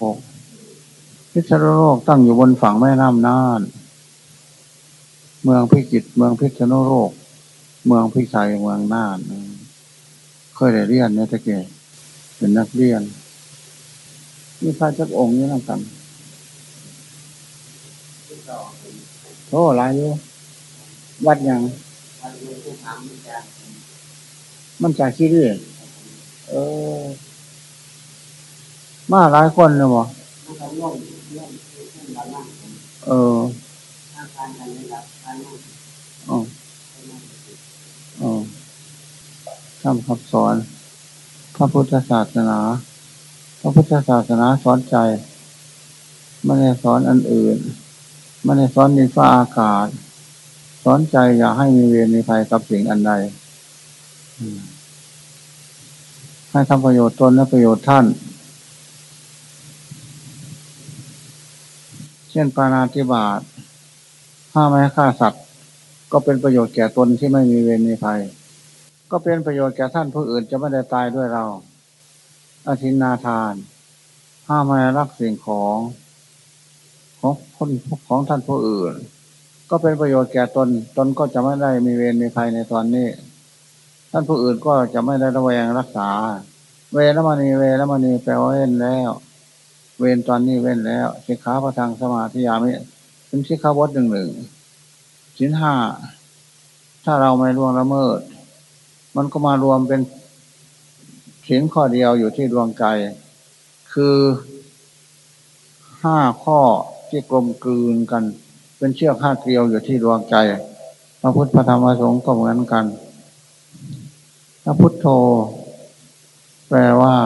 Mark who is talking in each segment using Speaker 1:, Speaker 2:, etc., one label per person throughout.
Speaker 1: ปกพิษณุโลกตั้งอยู่บนฝั่งแม่น้ำน่าน เมืองพิจิตเมืองพิษณุโลก เมืองพิชัยเมืองน่านเคยได้เรียนเนี่ยตะเกียเป็นนักเรียนมีพระเจ้าองค์นี่นั่งกันโอ้หลายอยู่วัดยังมันจากขี้ดื้อเออ มาหลายคนเลยบ่เอออ๋ออ๋อทำคำสอน พระพุทธศาสนา พระพุทธศาสนาสอนใจ ไม่ได้สอนอันอื่น ไม่ได้สอนในฟ้าอากาศ สอนใจอย่าให้มีเวรมีภัยกับสิ่งอันใดให้ทำประโยชน์ตนและประโยชน์ท่าน ช่นปานาธิบาตห้ามไม่ฆ่าสัตว์ ก็เป็นประโยชน์แก่ตนที่ไม่มีเวรมีภัย ก็เป็นประโยชน์แก่ท่านผู้อื่นจะไม่ได้ตายด้วยเราอาทินาทาน ห้าไม่รักสิ่งของของคนของท่านผู้อื่น ก็เป็นประโยชน์แก่ตน ตนก็จะไม่ได้มีเวรมีภัยในตอนนี้ ท่านผู้อื่นก็จะไม่ได้ระแวงรักษา เวรมณีเวรมณีแปลว่าเว้นแล้ว เวรตอนนี้เว้นแล้วสิกขาประทางสมาธิยามิเป็นสิกขาบทหนึ่งหนึ่งชิ้นห้าถ้าเราไม่ล่วงละเมิด มันก็มารวมเป็นชิ้นข้อเดียวอยู่ที่ดวงใจ คือห้าข้อที่กลมกลืนกัน เป็นเชือกห้าเกลียวอยู่ที่ดวงใจ พระพุทธพระธรรมพระสงฆ์ก็เหมือนกัน พระพุทธโธแปลว่า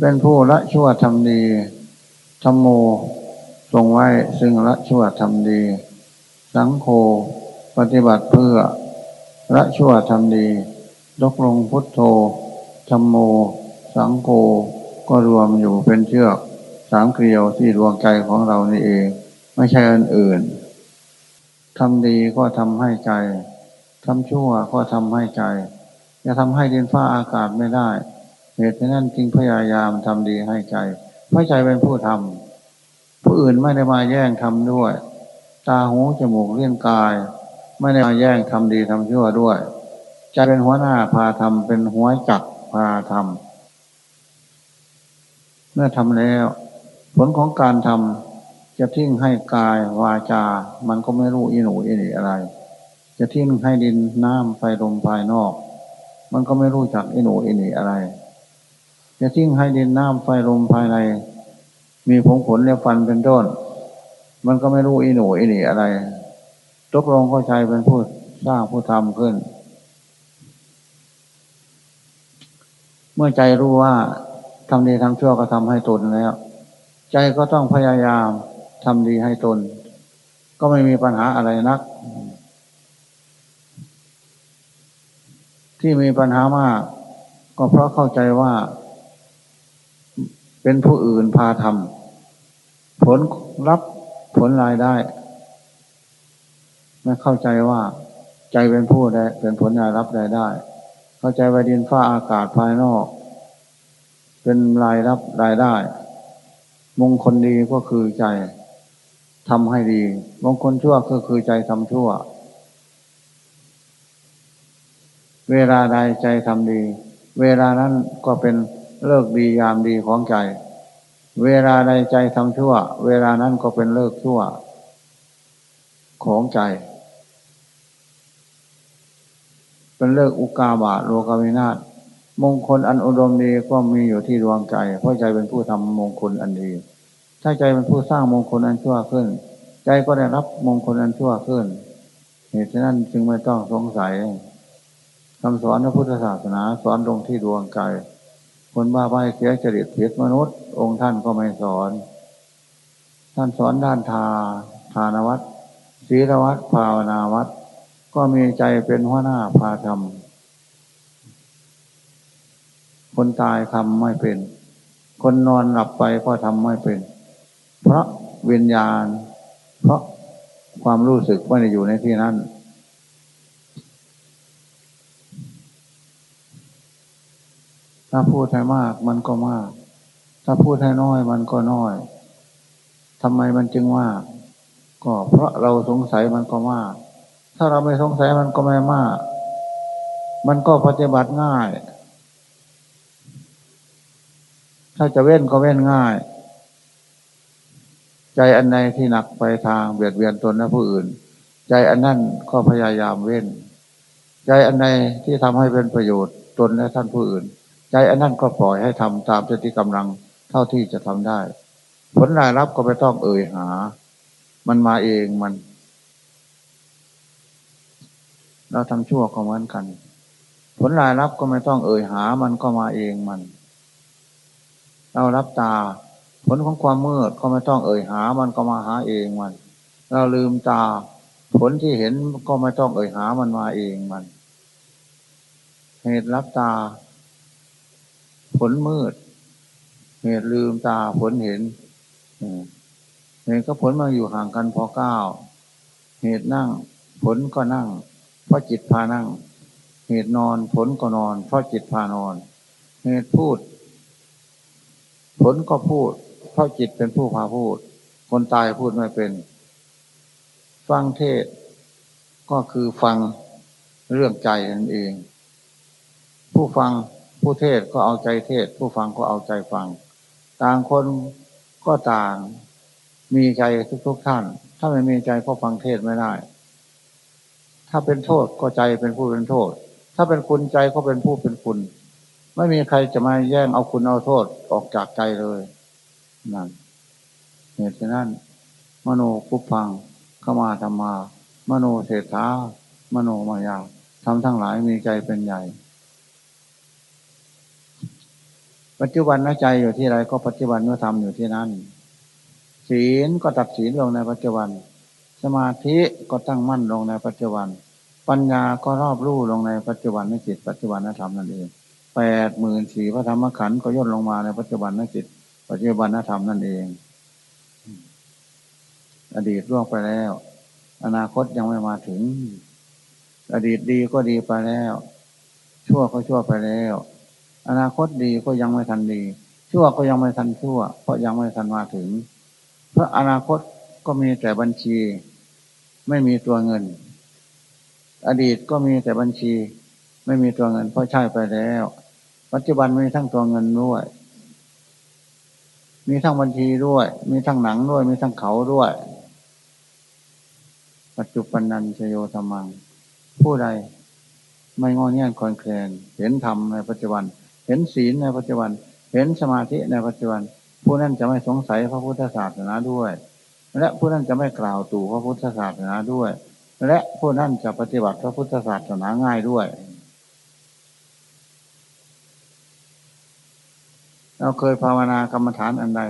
Speaker 1: เป็นผู้ละชั่วทำดีธรรมโม ทรงไว้ซึ่งละชั่วทำดี สังโฆปฏิบัติเพื่อ ละชั่วทำดีลกลงพุทโธธรรมโม สังโฆก็รวมอยู่เป็นเชือกสามเกลียวที่ดวงใจของเรานี่เอง ไม่ใช่อันอื่นทำดีก็ทำให้ใจทำชั่วก็ทำให้ใจจะทำให้ดินฟ้าอากาศไม่ได้ เหตุนั้นจึงพยายามทำดีให้ใจเพราะใจเป็นผู้ทำผู้อื่นไม่ได้มาแย่งทำด้วย ตาหูจมูกเลี้ยงกาย ไม่ได้มาแย่งทำดีทำชั่วด้วยจะเป็นหัวหน้าพาทำเป็นหัวจักพาทำเมื่อทำแล้ว ผลของการทำจะทิ้งให้กายวาจา มันก็ไม่รู้อีหนูอีนี่อะไร จะทิ้งให้ดินน้ำไฟลมภายนอก มันก็ไม่รู้จักอีหนูอีนี่อะไร จะทิ้งให้ดินน้ำไฟลมภายใน มีผงผลและฟันเป็นต้น มันก็ไม่รู้อีหนูอีนี่อะไรตกลงก็ใจเป็นผู้สร้างผู้ทำขึ้น เมื่อใจรู้ว่าทำดีทำชั่วก็ทำให้ตนแล้ว ใจก็ต้องพยายามทำดีให้ตน ก็ไม่มีปัญหาอะไรนัก ที่มีปัญหามาก ก็เพราะเข้าใจว่า เป็นผู้อื่นพาทำผลรับผลรายได้ ไม่เข้าใจว่าใจเป็นผู้ได้ เป็นผลรายรับรายได้ เข้าใจว่าดินฟ้าอากาศภายนอก เป็นรายรับรายได้ มงคลดีก็คือใจทำให้ดี มงคลชั่วก็คือใจทำชั่ว เวลาใดใจทำดี เวลานั้นก็เป็น เลิกดียามดีของใจ เวลาใดใจทำชั่ว เวลานั้นก็เป็นเลิกชั่ว ของใจ เป็นเลิกอุกาบาโลกาวินาศมงคลอันอุดมดีก็มีอยู่ที่ดวงใจ เพราะใจเป็นผู้ทำมงคลอันดี ถ้าใจเป็นผู้สร้างมงคลอันชั่วขึ้น ใจก็ได้รับมงคลอันชั่วขึ้น เหตุฉะนั้นจึงไม่ต้องสงสัยคำสอนพระพุทธศาสนาสอนลงที่ดวงใจ คนบ้าใบเสียจริตเพียมนุษย์ องค์ท่านก็ไม่สอน ท่านสอนด้านทาทานวัตรศีลวัตรภาวนาวัตรก็มีใจเป็นหัวหน้าพาทำคนตายทำไม่เป็น คนนอนหลับไปก็ทำไม่เป็น เพราะวิญญาณ เพราะความรู้สึกไม่ได้อยู่ในที่นั้น ถ้าพูดให้มากมันก็มาก ถ้าพูดให้น้อยมันก็น้อยทำไมมันจึงว่าก็เพราะเราสงสัยมันก็มาก ถ้าเราไม่สงสัยมันก็ไม่มาก มันก็ปฏิบัติง่าย ถ้าจะเว้นก็เว้นง่าย ใจอันใดที่หนักไปทางเบียดเบียนตนและผู้อื่น ใจอันนั้นก็พยายามเว้น ใจอันใดที่ทำให้เป็นประโยชน์ตนและท่านผู้อื่น ใจอันนั้นก็ปล่อยให้ทำตามสติกำลังเท่าที่จะทำได้ ผลรายรับก็ไม่ต้องเอ่ยหา มันมาเองมัน เราทำชั่วก็เหมือนกัน ผลรายรับก็ไม่ต้องเอ่ยหา มันก็มาเองมัน เรารับตา ผลของความมืดก็ไม่ต้องเอ่ยหา มันก็มาหาเองมัน เราลืมตา ผลที่เห็นก็ไม่ต้องเอ่ยหามันมาเองมัน เหตุรับตา ผลมืด เหตุลืมตาผลเห็นเหตุก็ผลมาอยู่ห่างกันพอเก้า เหตุนั่ง ผลก็นั่ง เพราะจิตพานั่ง เหตุนอนผลก็นอน เพราะจิตพานอน เหตุพูด ผลก็พูด เพราะจิตเป็นผู้พาพูด คนตายพูดไม่เป็น ฟังเทศก็คือฟังเรื่องใจนั่นเอง ผู้ฟัง ผู้เทศก็เอาใจเทศ ผู้ฟังก็เอาใจฟัง ต่างคนก็ต่างมีใจทุกๆทท่าน ถ้าไม่มีใจก็ฟังเทศไม่ได้ ถ้าเป็นโทษก็ใจเป็นผู้เป็นโทษ ถ้าเป็นคุณใจก็เป็นผู้เป็นคุณ ไม่มีใครจะมาแย่งเอาคุณเอาโทษออกจากใจเลยนั่นเหตุฉะนั้น มโนคุพังเข้ามาธรรมา มโนเศรษฐามโนมายาทำทั้งหลายมีใจเป็นใหญ่ ปัจจุบันนใจอยู่ที่ไรก็ปัจจุบันเมื่อทำอยู่ที่นั่นศีลก็ตัดศีลลงในปัจจุบัน สมาธิก็ตั้งมั่นลงในปัจจุบัน ปัญญาก็รอบรู้ลงในปัจจุบันในจิตปัจจุบันนธรรมนั่นเองแปดหมื่นสี่พระธรรมขันธ์ก็ย่นลงมาในปัจจุบันนจิต ปัจจุบันนธรรมนั่นเอง อดีตล่วงไปแล้ว อนาคตยังไม่มาถึง อดีตดีก็ดีไปแล้ว ชั่วก็ชั่วไปแล้ว อนาคตดีก็ยังไม่ทันดี ชั่วก็ยังไม่ทันชั่ว เพราะยังไม่ทันมาถึง เพราะอนาคตก็มีแต่บัญชี ไม่มีตัวเงิน อดีตก็มีแต่บัญชี ไม่มีตัวเงิน เพราะใช่ไปแล้ว ปัจจุบันมีทั้งตัวเงินด้วย มีทั้งบัญชีด้วย มีทั้งหนังด้วย มีทั้งเขาด้วย ปัจจุบันนันชโยธรรมัง ผู้ใดไม่งอเงียนคอนแคลนเห็นธรรมในปัจจุบัน เห็นศีลในปัจจุบัน เห็นสมาธิในปัจจุบัน ผู้นั้นจะไม่สงสัยพระพุทธศาสนาด้วย และผู้นั้นจะไม่กล่าวตู่พระพุทธศาสนาด้วย และผู้นั้นจะปฏิบัติพระพุทธศาสนาง่ายด้วยเราเคยภาวนากรรมฐานอันใด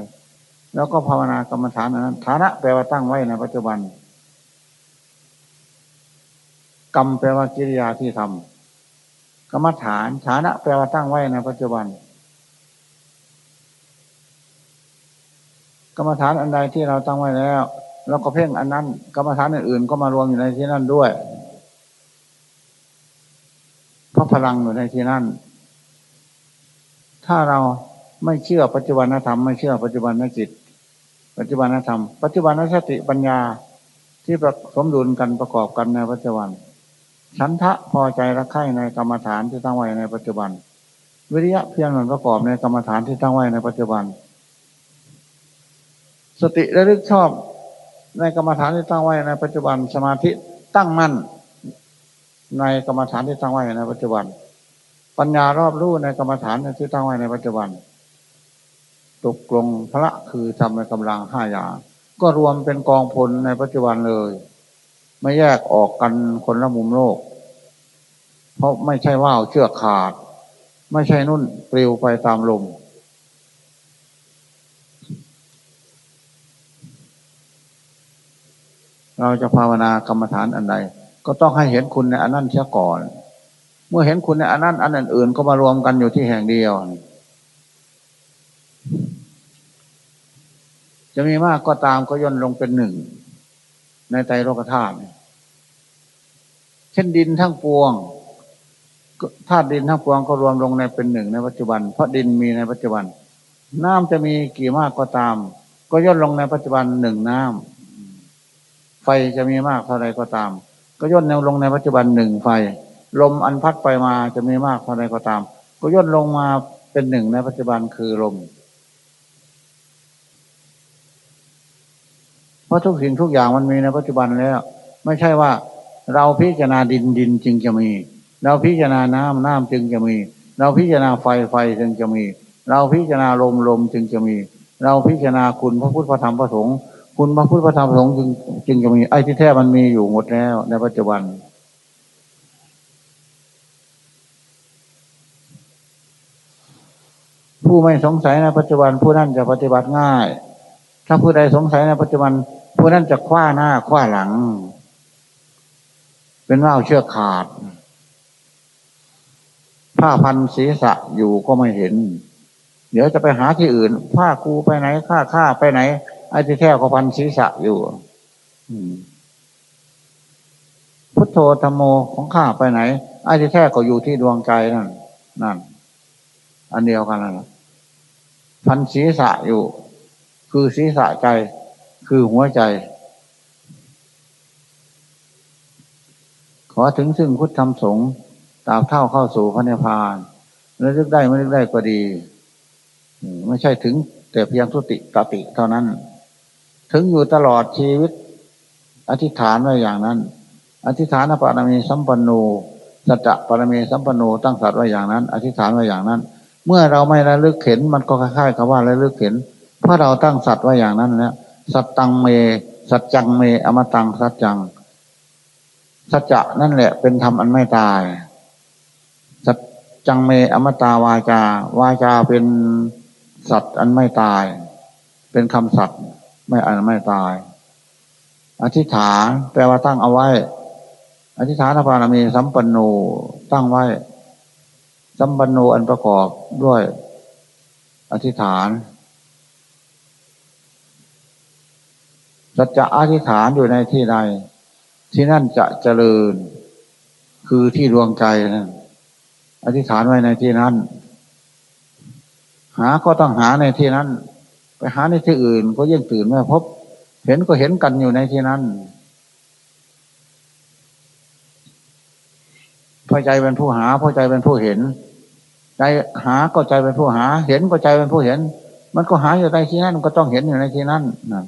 Speaker 1: แล้วก็ภาวนากรรมฐานอันนั้นฐานะแปลว่าตั้งไว้ในปัจจุบัน กรรมแปลว่ากิริยาที่ทำ กรรมฐานฐานะแปลว่าตั้งไว้ในปัจจุบัน กรรมฐานอันใดที่เราตั้งไว้แล้ว เราก็เพ่งอันนั้น กรรมฐานอื่นๆก็มารวมอยู่ในที่นั่นด้วยเพราะพลังอยู่ในที่นั่น ถ้าเราไม่เชื่อปัจจุบันธรรมไม่เชื่อปัจจุบันนจิต ปัจจุบันธรรม ปัจจุบันนสติปัญญาที่ประสมดุลกันประกอบกันในปัจจุบัน ฉันทะพอใจรักใคร่ในกรรมฐานที่ตั้งไว้ในปัจจุบัน วิริยะเพียรมันประกอบในกรรมฐานที่ตั้งไว้ในปัจจุบัน สติระลึกชอบในกรรมฐานที่ตั้งไว้ในปัจจุบัน สมาธิตั้งมั่น ในกรรมฐานที่ตั้งไว้ในปัจจุบัน ปัญญารอบรู้ในกรรมฐานที่ตั้งไว้ในปัจจุบันตกลงพระคือทำในกำลังห้าอย่างก็รวมเป็นกองพลในปัจจุบันเลย ไม่แยกออกกันคนละมุมโลก เพราะไม่ใช่ว่าวเชือกขาด ไม่ใช่นุ่นปลิวไปตามลมเราจะภาวนากรรมฐานอันใด ก็ต้องให้เห็นคุณในอันนั้นเสียก่อน เมื่อเห็นคุณในอันนั้นอันอื่นๆก็มารวมกันอยู่ที่แห่งเดียว จะมีมากก็ตามก็ย่นลงเป็นหนึ่ง ในใจโลกธาตุเช่นดินทั้งปวงธาตุดินทั้งปวงก็รวมลงในเป็นหนึ่งในปัจจุบัน เพราะดินมีในปัจจุบัน น้ำจะมีกี่มากก็ตาม ก็ย่นลงในปัจจุบันหนึ่งน้ำไฟจะมีมากเท่าไรก็ตาม ก็ย่นลงในปัจจุบันหนึ่งไฟ ลมอันพัดไปมาจะมีมากเท่าไรก็ตาม ก็ย่นลงมาเป็นหนึ่งในปัจจุบันคือลมเพ ราะทุกสิ่งทุกอย่างมันมีในปัจจุบันแล้ว ไม่ใช่ว่าเราพิจารณาดินดินจึงจะมี เราพิจารณาน้ำน้ำจึงจะมี เราพิจารณาไฟไฟจึงจะมี เราพิจารณาลมลมจึงจะมี เราพิจารณาคุณพระพุทธพระธรรมพระสงฆ์คุณพระพุทธพระธรรมพระสงฆ์จึงจึงจะมีไอ้ที่แท้มันมีอยู่หมดแล้ว ในปัจจุบันผู้ไม่สงสัยในปัจจุบันผู้นั้นจะปฏิบัติง่าย ถ้าผู้ใดสงสัยในปัจจุบัน ผู้นั้นจะคว้าหน้าคว้าหลัง เป็นว่าวเชือกขาด ผ้าพันศีรษะอยู่ก็ไม่เห็น เดี๋ยวจะไปหาที่อื่น ผ้าคูไปไหนข้าข้าไปไหนไอ้ที่แท้ก็พันศีรษะอยู่พุทโธธรรมโมของข้าไปไหนไอ้ที่แท้ก็อยู่ที่ดวงใจนั่นนั่น อันเดียวกันนั่นพันศีรษะอยู่ คือศีรษะใจ คือหัวใจ ขอถึงซึ่งพุทธธรรมสงฆ์ตามเท่าเข้าสู่พระนิพพานแล้วลึกได้ไม่ลึกได้ก็ดีไม่ใช่ถึง แต่เพียงทุติกติเท่านั้น ถึงอยู่ตลอดชีวิต อธิษฐานไว้อย่างนั้น อธิษฐานปรมีสัมปันโนสัจจะปรมีสัมปันโนตั้งสัตว์ไว้อย่างนั้น อธิษฐานไว้อย่างนั้น เมื่อเราไม่ระลึกเข็น มันก็คล้ายๆกับว่าระลึกเข็นเพราะเราตั้งสัตว์ไว้อย่างนั้นแล้ว สัตตังเม สัจจังเม อมตังสัจจัง สัจจะนั่นแหละเป็นธรรมอันไม่ตาย สัจจังเม อมตาวาจา วาจาเป็นสัตว์อันไม่ตาย เป็นคำสัตว์ไม่อันไม่ตาย อธิษฐานแปลว่าตั้งเอาไว้ อธิษฐานพารมีสัมปันโนตั้งไว้ สัมปันโนอันประกอบด้วย อธิษฐาน สัจจะอธิษฐานอยู่ในที่ใด ที่นั่นจะเจริญ คือที่ดวงใจนะอธิษฐานไว้ในที่นั้น หาก็ต้องหาในที่นั้น ไปหาในที่อื่น ก็ยิ่งตื่นไม่พบ เห็นก็เห็นกันอยู่ในที่นั้นพอใจเป็นผู้หาพอใจเป็นผู้เห็น ใจหาก็ใจเป็นผู้หา เห็นก็ใจเป็นผู้เห็น มันก็หาอยู่ในที่นั้นก็ต้องเห็นอยู่ในที่นั้นนะ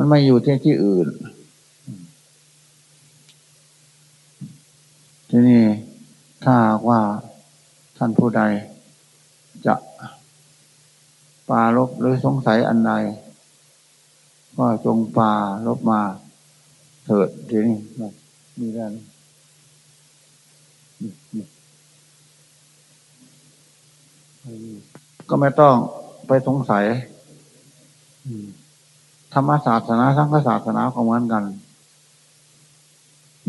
Speaker 1: มันไม่อยู่ที่ที่อื่น ทีนี้ถ้าว่าท่านผู้ใดจะปาลบหรือสงสัยอันใดก็จงปาลบมาเถิดทีนี้มีแล้ก็ไม่ต้องไปสงสัยธร รมศาสนาสังฆศาสนาของเหมือนกัน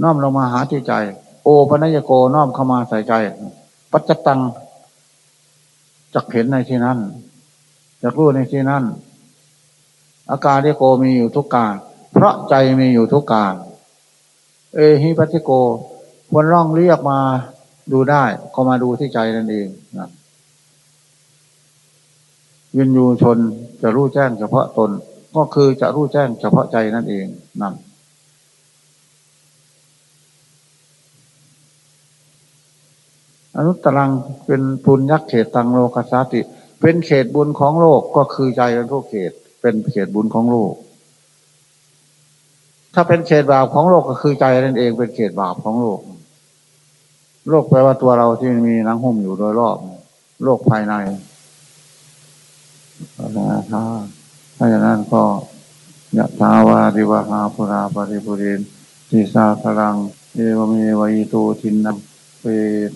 Speaker 1: น้อมลงมาหาที่ใจ โอปัญญโกน้อมเข้ามาใส่ใจ ปัจจตังจักเห็นในที่นั้นจักรู้ในที่นั้น อาการที่โกมีอยู่ทุกการ เพราะใจมีอยู่ทุกการ เอหิปัจิโกควรร่องเรียกมาดูได้ ก็มาดูที่ใจนั่นเองนะวินยูชนจะรู้แจ้งเฉพาะตน ก็คือจะรู้แจ้งเฉพาะใจนั่นเองนั่นอนุตตรังเป็นปุญยักเขตตังโลกสาติ เป็นเขตบุญของโลกก็คือใจเป็นผู้เขต เป็นเขตบุญของโลก ถ้าเป็นเขตบาปของโลกก็คือใจนั่นเอง เป็นเขตบาปของโลก โลกแปลว่าตัวเราที่มีนังหุ้มอยู่โดยรอบ โลกภายในนะถ้า ถ้าอย่างนั้นก็ยะทาวาริวหาปุราปริปุรินทิสาพลังเอวเมวัยโตทินนังเป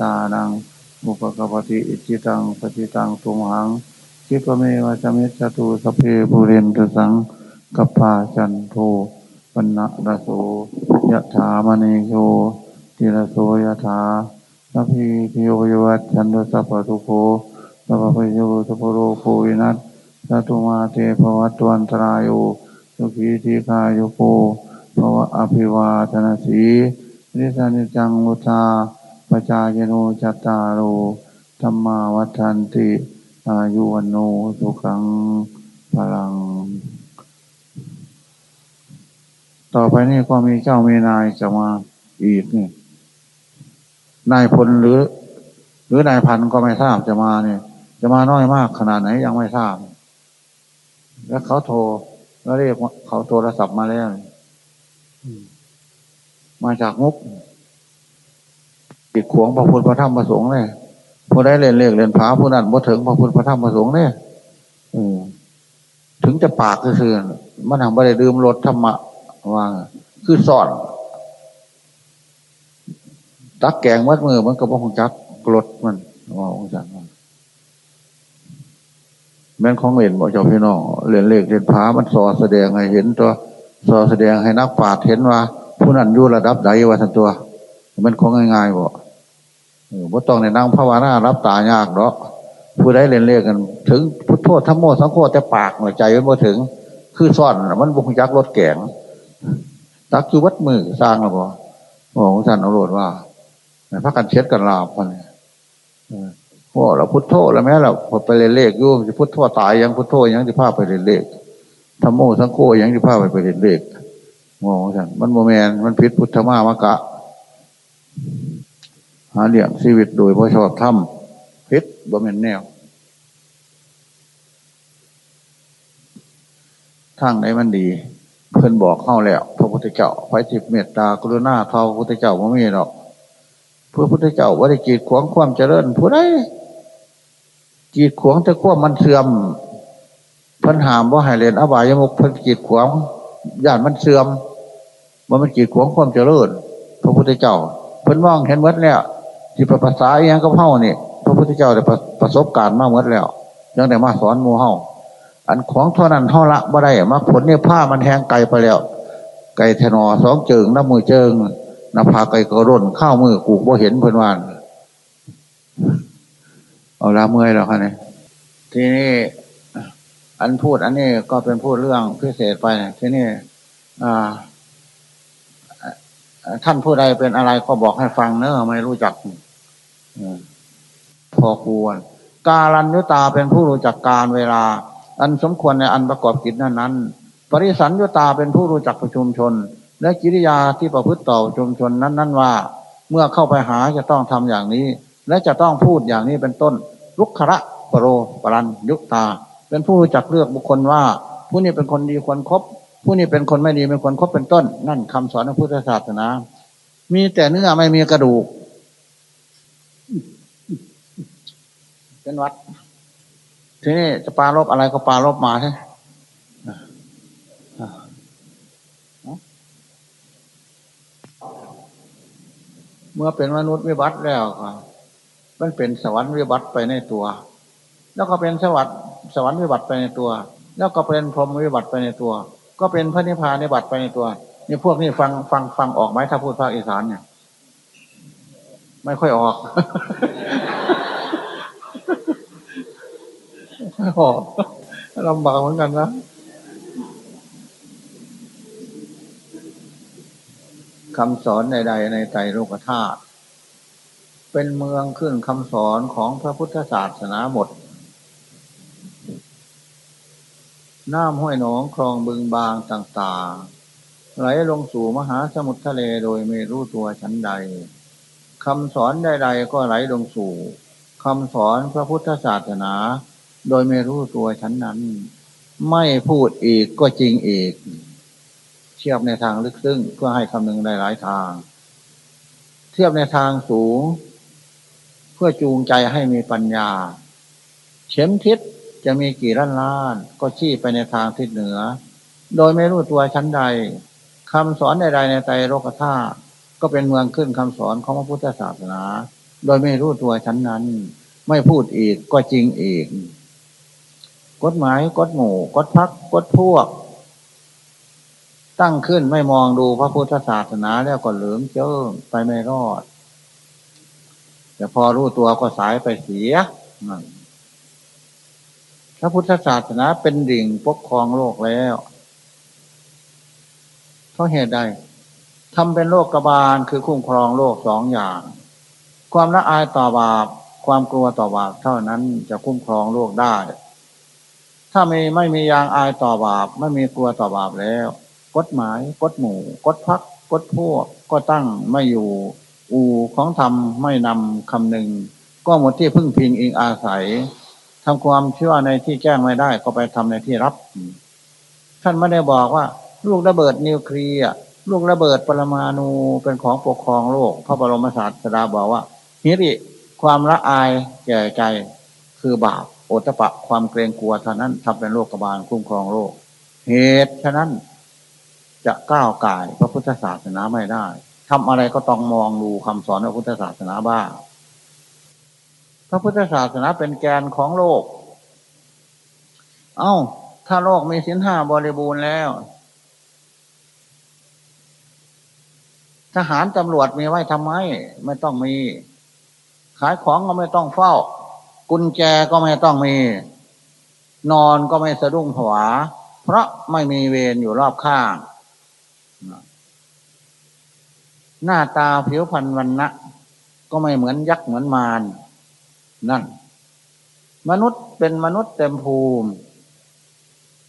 Speaker 1: ตานังอุปกปติอิจิตังปฏิตังตุมหังคิปเมวะจมิจตุสเพบุเรนตุสังกปาจันโทปนะระโสยะถามณีโยติระโสยะถาสัพพิทิโยวัชันตุสัพพทุโคสัพพโยสัพพโรโควินัส สัตุมาเตภวัตวันตรายโยสุขีทีคาโยโกภวะอภิวาทนาสีนิสานิจังมุทาปจายโนจัตตารุธรรมาวัฏันติ อายุวันโนสุขังพลัง ต่อไปนี่ก็มีเจ้ามีนายจะมาอีกนี่นายพลหรือ หรือนายพันก็ไม่ทราบจะมาเนี่ย จะมาน้อยมากขนาดไหนยังไม่ทราบ แล้วเขาโทรแล้วเรียกว่าเขาโทรศัพท์มาแล้วมาจากมุกจิตขวงพระพุทธพระธรรมพระสงฆ์เนี่ยผู้ได้เรียนเลขเรียนผาผู้นั้นบ่ถึงพระพุทธพระธรรมพระสงฆ์เนี่ยถึงจะปากก็คือมันทำไปได้ดื่มรถธรรมะว่าคือสอนตักแกงวัดมือมันก็บอกของจักรถมันว่าองจัก แม่นของเห็นบอกเจ้าพี่น้องเรียนเลขเรียนผามันสอแสดงให้เห็นตัวสอแสดงให้นักปราชญ์เห็นว่า ผู้นั้นอยู่ระดับใดว่าทันตัว มันของง่ายๆบอกบ่ต้องในนั่งภาวนารับตายากเนาะผู้ใดเรียนเรียกกัน ถึงพุทโธธรรมโมสังโฆแต่ปากใจมันบ่ถึง คือซ่อนมันบุกยักรถแกงตักคือวัดมือสร้างหรือเปล่าบอกท่านอรรถว่าพระกันเช็ดกันลาบกัน โอ้เราพุทโธแล้วแม้เราไปเรียนเลขยู่จะพุทโธตายยังพุทโธยังจะพาไปเรียนเลขธรรมโมสังโฆยังจะพาไปไปเรียนเลขมองท่านมันโมเมนมันพิษพุทธมามะกะ หาเลี้ยงชีวิตโดยพระชอบธรรมพิษบ่เมนแนวทางไหนมันดี เพิ่นบอกเข้าแล้ว พระพุทธเจ้าไฟจิตเมตตากรุณาเท่าพระพุทธเจ้าไม่มีหรอกเพระพุทธเจ้าว่าได้กีดขวางความเจริญผู้ใด กีดขวางแต่ความมันเสื่อมพันหามว่าให้เรียนอบายมุกพันกีดขวางญาติมันเสื่อมว่ามันกีดขวางความเจริญพระพุทธเจ้าเพิ่นมองเห็นมดแล้วที่ประภาษาอย่างก็เฮานี่พระพุทธเจ้าได้ประสบการณ์มาเมดแล้วยังได้มาสอนมูเฮ้าอันของเท่านั้นเท่าละบ่ได้มาผลเนี่ยผ้ามันแห้งไกลไปแล้ว ไก่แทนอสองเจิงน้ำมือเจิงน้ำภาไก่กระร่นข้าวมือกูบ่เห็นเพื่นวาน เอาละเมื่อยแล้วค่ะเนี่ยทีนี้อันพูดอันนี้ก็เป็นพูดเรื่องพิเศษไปทีนี้ท่านผู้ใดเป็นอะไรก็บอกให้ฟังเนอะไม่รู้จักพอควร กาลัญยุตาเป็นผู้รู้จักการเวลา อันสมควรในอันประกอบกิจนั้นนั้นปริสันยุตาเป็นผู้รู้จักประชุมชน และกิริยาที่ประพฤติต่อประชุมชนนั้นนั้นว่า เมื่อเข้าไปหาจะต้องทำอย่างนี้ และจะต้องพูดอย่างนี้เป็นต้น ลุกขระปรโรปรันยุตา เป็นผู้รู้จักเลือกบุคคลว่า ผู้นี้เป็นคนดีควรครบผู้นี้เป็นคนไม่ดีเป็นคนคบเป็นต้น นั่นคำสอนของพุทธศาสนา มีแต่เนื้อไม่มีกระดูก เป็นวัด ทีนี้จะปลาลบอะไรก็ปลาลบมาใช่เมื่อเป็นมนุษย์วิบัติแล้วครับ มันเป็นสวรรค์วิบัติไปในตัว แล้วก็เป็นสวรรค์สวรรค์วิบัติไปในตัว แล้วก็เป็นพรหมวิบัติไปในตัว ก็เป็นพระนิพพานในบัตรไปในตัวนี่พวกนี้ฟังฟังฟังออกไหมถ้าพูดภาคอีสานเนี่ย ไม่ค่อยออกไม่ออกลำบากเหมือนกันนะคำสอนใดๆในใจโลกธาตุ เป็นเมืองขึ้นคำสอนของพระพุทธศาสนาหมด น้ำห้วยหนองคลองบึงบางต่างๆ ไหลลงสู่มหาสมุทรทะเลโดยไม่รู้ตัวชั้นใดคำสอนใดๆก็ไหลลงสู่คำสอนพระพุทธศาสนา โดยไม่รู้ตัวชั้นนั้น ไม่พูดอีกก็จริงอีก เทียบในทางลึกซึ้งเพื่อให้คำนึงได้หลายทาง เทียบในทางสูง พื่อจูงใจให้มีปัญญา เข็มทิศจะมีกี่ล้านล้าน ก็ชี้ไปในทางทิศเหนือ โดยไม่รู้ตัวชั้นใดคำสอนใดๆในใจโลกธาตุก็เป็นเมืองขึ้นคำสอนของพระพุทธศาสนา โดยไม่รู้ตัวชั้นนั้น ไม่พูดอีกก็จริงอีกกฎหมายกฎหมู่กฎพักกฎพวก ตั้งขึ้นไม่มองดูพระพุทธศาสนาแล้วก็เหลืองเจิ้งไปไม่รอด แต่พอรู้ตัวก็สายไปเสียพระพุทธศาสนาเป็นดิ่งปกครองโลกแล้วเพราะเหตุใดทำเป็นโลกกบาลคือคุ้มครองโลกสองอย่าง ความละอายต่อบาป ความกลัวต่อบาปเท่านั้นจะคุ้มครองโลกได้ ถ้าไม่ไม่มียางอายต่อบาป ไม่มีกลัวต่อบาปแล้ว กฎหมาย กฎหมู่ กฎพัก กฎพวก ก็ตั้งไม่อยู่ อูของธรรมไม่นำคำหนึ่ง ก็หมดที่พึ่งพิงอิงอาศัยทำความเชื่อในที่แจ้งไม่ได้ ก็ไปทำในที่รับ ท่านไม่ได้บอกว่า ลูกระเบิดนิวเคลียร์ลูกระเบิดปรมาณูเป็นของปกครองโลก พระบรมศาสดาบอกว่าฮิริความละอายแก่ใจคือบาปโอตปะความเกรงกลัวเท่านั้นทำเป็นโลกบาลคุ้มครองโลก เหตุฉะนั้นจะก้าวไก่พระพุทธศาสนาไม่ได้ ทำอะไรก็ต้องมองดูคำสอนพระพุทธศาสนาบ้างพระพุทธศาสนาเป็นแกนของโลก เอา้า ถ้าโลกมีสินห้าบริบูรณ์แล้ว ทหารตำรวจมีไว้ทำไม ไม่ต้องมี ขายของก็ไม่ต้องเฝ้า กุญแจก็ไม่ต้องมี นอนก็ไม่สะดุ้งผวา เพราะไม่มีเวรอยู่รอบข้าง หน้าตาผิวพรรณวันนะก็ไม่เหมือนยักษ์เหมือนมารนั่น มนุษย์เป็นมนุษย์เต็มภูมิ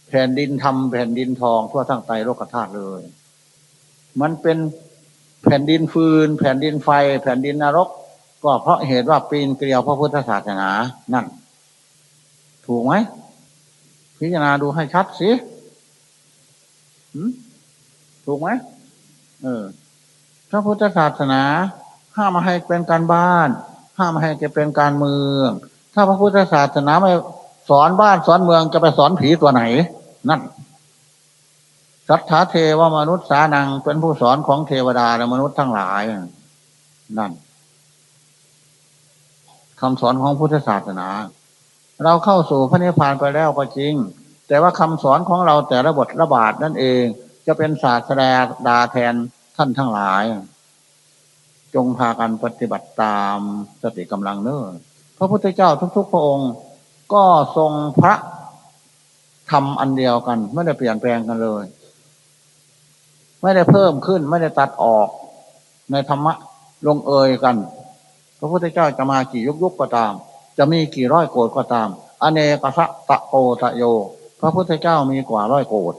Speaker 1: แผ่นดินทำแผ่นดินทองทั่วทั้งไตโลกธาตุเลย มันเป็นแผ่นดินฟืน แผ่นดินไฟ แผ่นดินนรก ก็เพราะเหตุว่าปีนเกลียวพระพุทธศาสนานั่น ถูกไหมพิจารณาดูให้ชัดสิถูกไหมเออ พระพุทธศาสนา ห้ามมาให้เป็นการบ้าน ห้ามมาให้จะเป็นการเมือง ถ้าพระพุทธศาสนาไม่สอนบ้านสอนเมืองจะไปสอนผีตัวไหน นั่นสัทธาเทวมนุษย์สานังเป็นผู้สอนของเทวดาและมนุษย์ทั้งหลาย นั่นคำสอนของพุทธศาสนา เราเข้าสู่พระนิพพานไปแล้วก็จริง แต่ว่าคำสอนของเราแต่ละบทระบาดนั่นเอง จะเป็นศาสดาแทน ท่านทั้งหลาย จงพากันปฏิบัติตามสติกำลังเน้อพระพุทธเจ้าทุก ๆ พระองค์ ก็ทรงพระทำอันเดียวกัน ไม่ได้เปลี่ยนแปลงกันเลย ไม่ได้เพิ่มขึ้น ไม่ได้ตัดออกในธรรมะลงเอยกัน พระพุทธเจ้าจะมากี่ยุคยุคก็ตาม จะมีกี่ร้อยโกดก็ตาม อเนกสะตะโกตะโย พระพุทธเจ้ามีกว่าร้อยโกด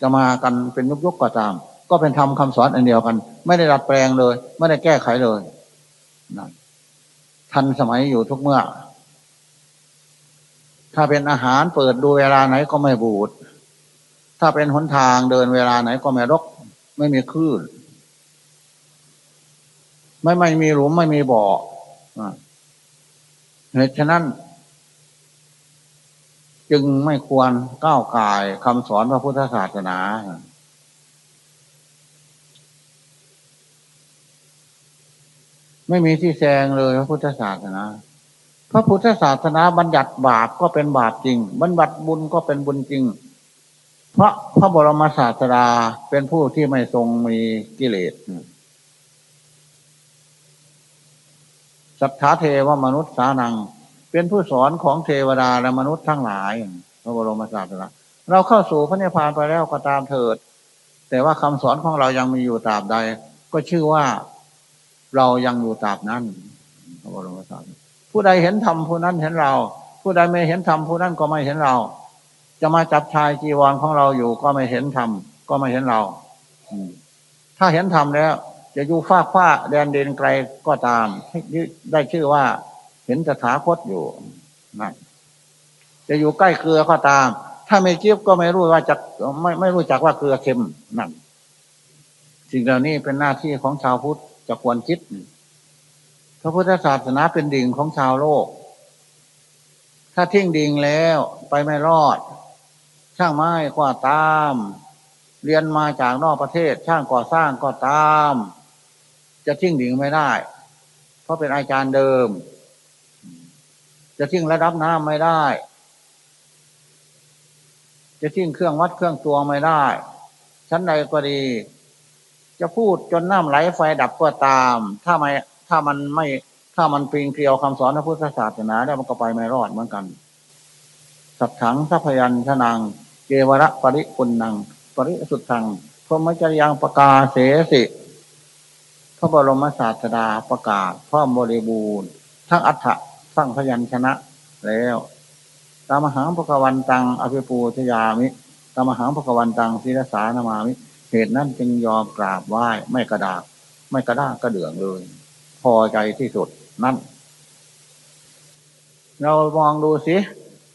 Speaker 1: จะมากันเป็นยุคยุคก็ตาม ก็เป็นธรรมคาสอนอันเดียวกัน ไม่ได้ดัดแปลงเลย ไม่ได้แก้ไขเลยนั่นทันสมัยอยู่ทุกเมื่อ ถ้าเป็นอาหารเปิดดูเวลาไหนก็ไม่บูด ถ้าเป็นหนทางเดินเวลาไหนก็ไม่รก ไม่มีคลื่นไม่ไม่มีหลุมไม่มีบ่อเหตุฉะนั้น จึงไม่ควรก้าวกายคำสอนพระพุทธศาสนา ไม่มีที่แซงเลยพระพุทธศาสนาพระพุทธศาสนาบัญญัติบาปก็เป็นบาปจริง บัญญัติบุญก็เป็นบุญจริง เพราะพระบรมศาสดาเป็นผู้ที่ไม่ทรงมีกิเลสสัทธาเทวมนุษย์สานัง เป็นผู้สอนของเทวดาและมนุษย์ทั้งหลาย พระบรมศาสดาเราเข้าสู่พระนิพพานไปแล้วก็ตามเถิด แต่ว่าคำสอนของเรายังมีอยู่ตราบใด ก็ชื่อว่า เรายังอยู่ตราบนั้นพระบรมศาสดาผู้ใดเห็นธรรมผู้นั้นเห็นเรา ผู้ใดไม่เห็นธรรมผู้นั้นก็ไม่เห็นเรา จะมาจับชายจีวรของเราอยู่ ก็ไม่เห็นธรรมก็ไม่เห็นเราถ้าเห็นธรรมแล้ว จะอยู่ฟ้าฟ้าแดนเดินไกลก็ตามได้ชื่อว่า เห็นสถาคตอยู่นั่นจะอยู่ใกล้เกลือก็ตาม ถ้าไม่เจี๊ยบก็ไม่รู้ว่าจะไม่ไม่รู้จักว่าเกลือเค็มนั่นสิ่งเหล่านี้เป็นหน้าที่ของชาวพุทธ จะควรคิด พระพุทธศาสนาเป็นดิ่งของชาวโลก ถ้าทิ้งดิ่งแล้วไปไม่รอด ช่างไม้ก็ตาม เรียนมาจากนอกประเทศ ช่างก่อสร้างก็ตาม จะทิ้งดิ่งไม่ได้ เพราะเป็นอาจารย์เดิม จะทิ้งระดับน้ำไม่ได้ จะทิ้งเครื่องวัดเครื่องตัวไม่ได้ชั้นใดก็ดี จะพูดจนน้ำไหลไฟดับก็ตาม ถ้าไม่ถ้ามันไม่ถ้ามันปีนเกลียวคำสอนพระพุทธศาสนาแล้วมันก็ไปไม่รอดเหมือนกัน สักถังสัพยัญชนะเกวระปริคุณนัง ปริสุทธังพรหมจริยังประกาศเสสิพระบรมศาสดาประกาศพร้อมบริบูรณ์ ทั้งอัฏฐะทั้งพยัญชนะ แล้วตามหังพระวันตังอภิปูชยามิตามหังพระวันตังศิรสานามามิ เหตุนั้นจึงยอมกราบไหว้ไม่กระดาษไม่กระด้างกระเดื่องเลย พอใจที่สุดนั่น เรามองดูสิ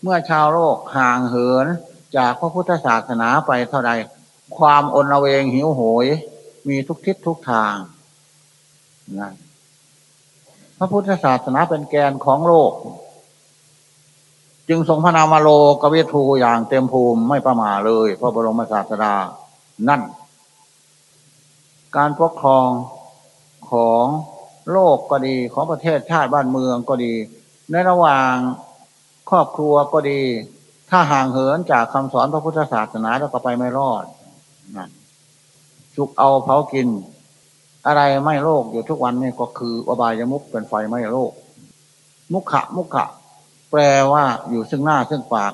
Speaker 1: เมื่อชาวโลกห่างเหิน จากพระพุทธศาสนาไปเท่าใด ความอนเวงหิวโหย มีทุกทิศทุกทางนะพระพุทธศาสนาเป็นแกนของโลก จึงทรงพระนามาโลกเวทูอย่างเต็มภูมิไม่ประมาเลยพระบรมศาสดานั่น การปกครองของโลกก็ดีของประเทศชาติบ้านเมืองก็ดี ในระหว่างครอบครัวก็ดี ถ้าห่างเหินจากคำสอนพระพุทธศาสนาแล้วก็ไปไม่รอดนั่นชุกเอาเผากิน อะไรไม่โลกอยู่ทุกวันนี่ก็คืออบายมุกเป็นไฟไม่โลก มุขะมุขะ แปลว่าอยู่ซึ่งหน้าซึ่งปาก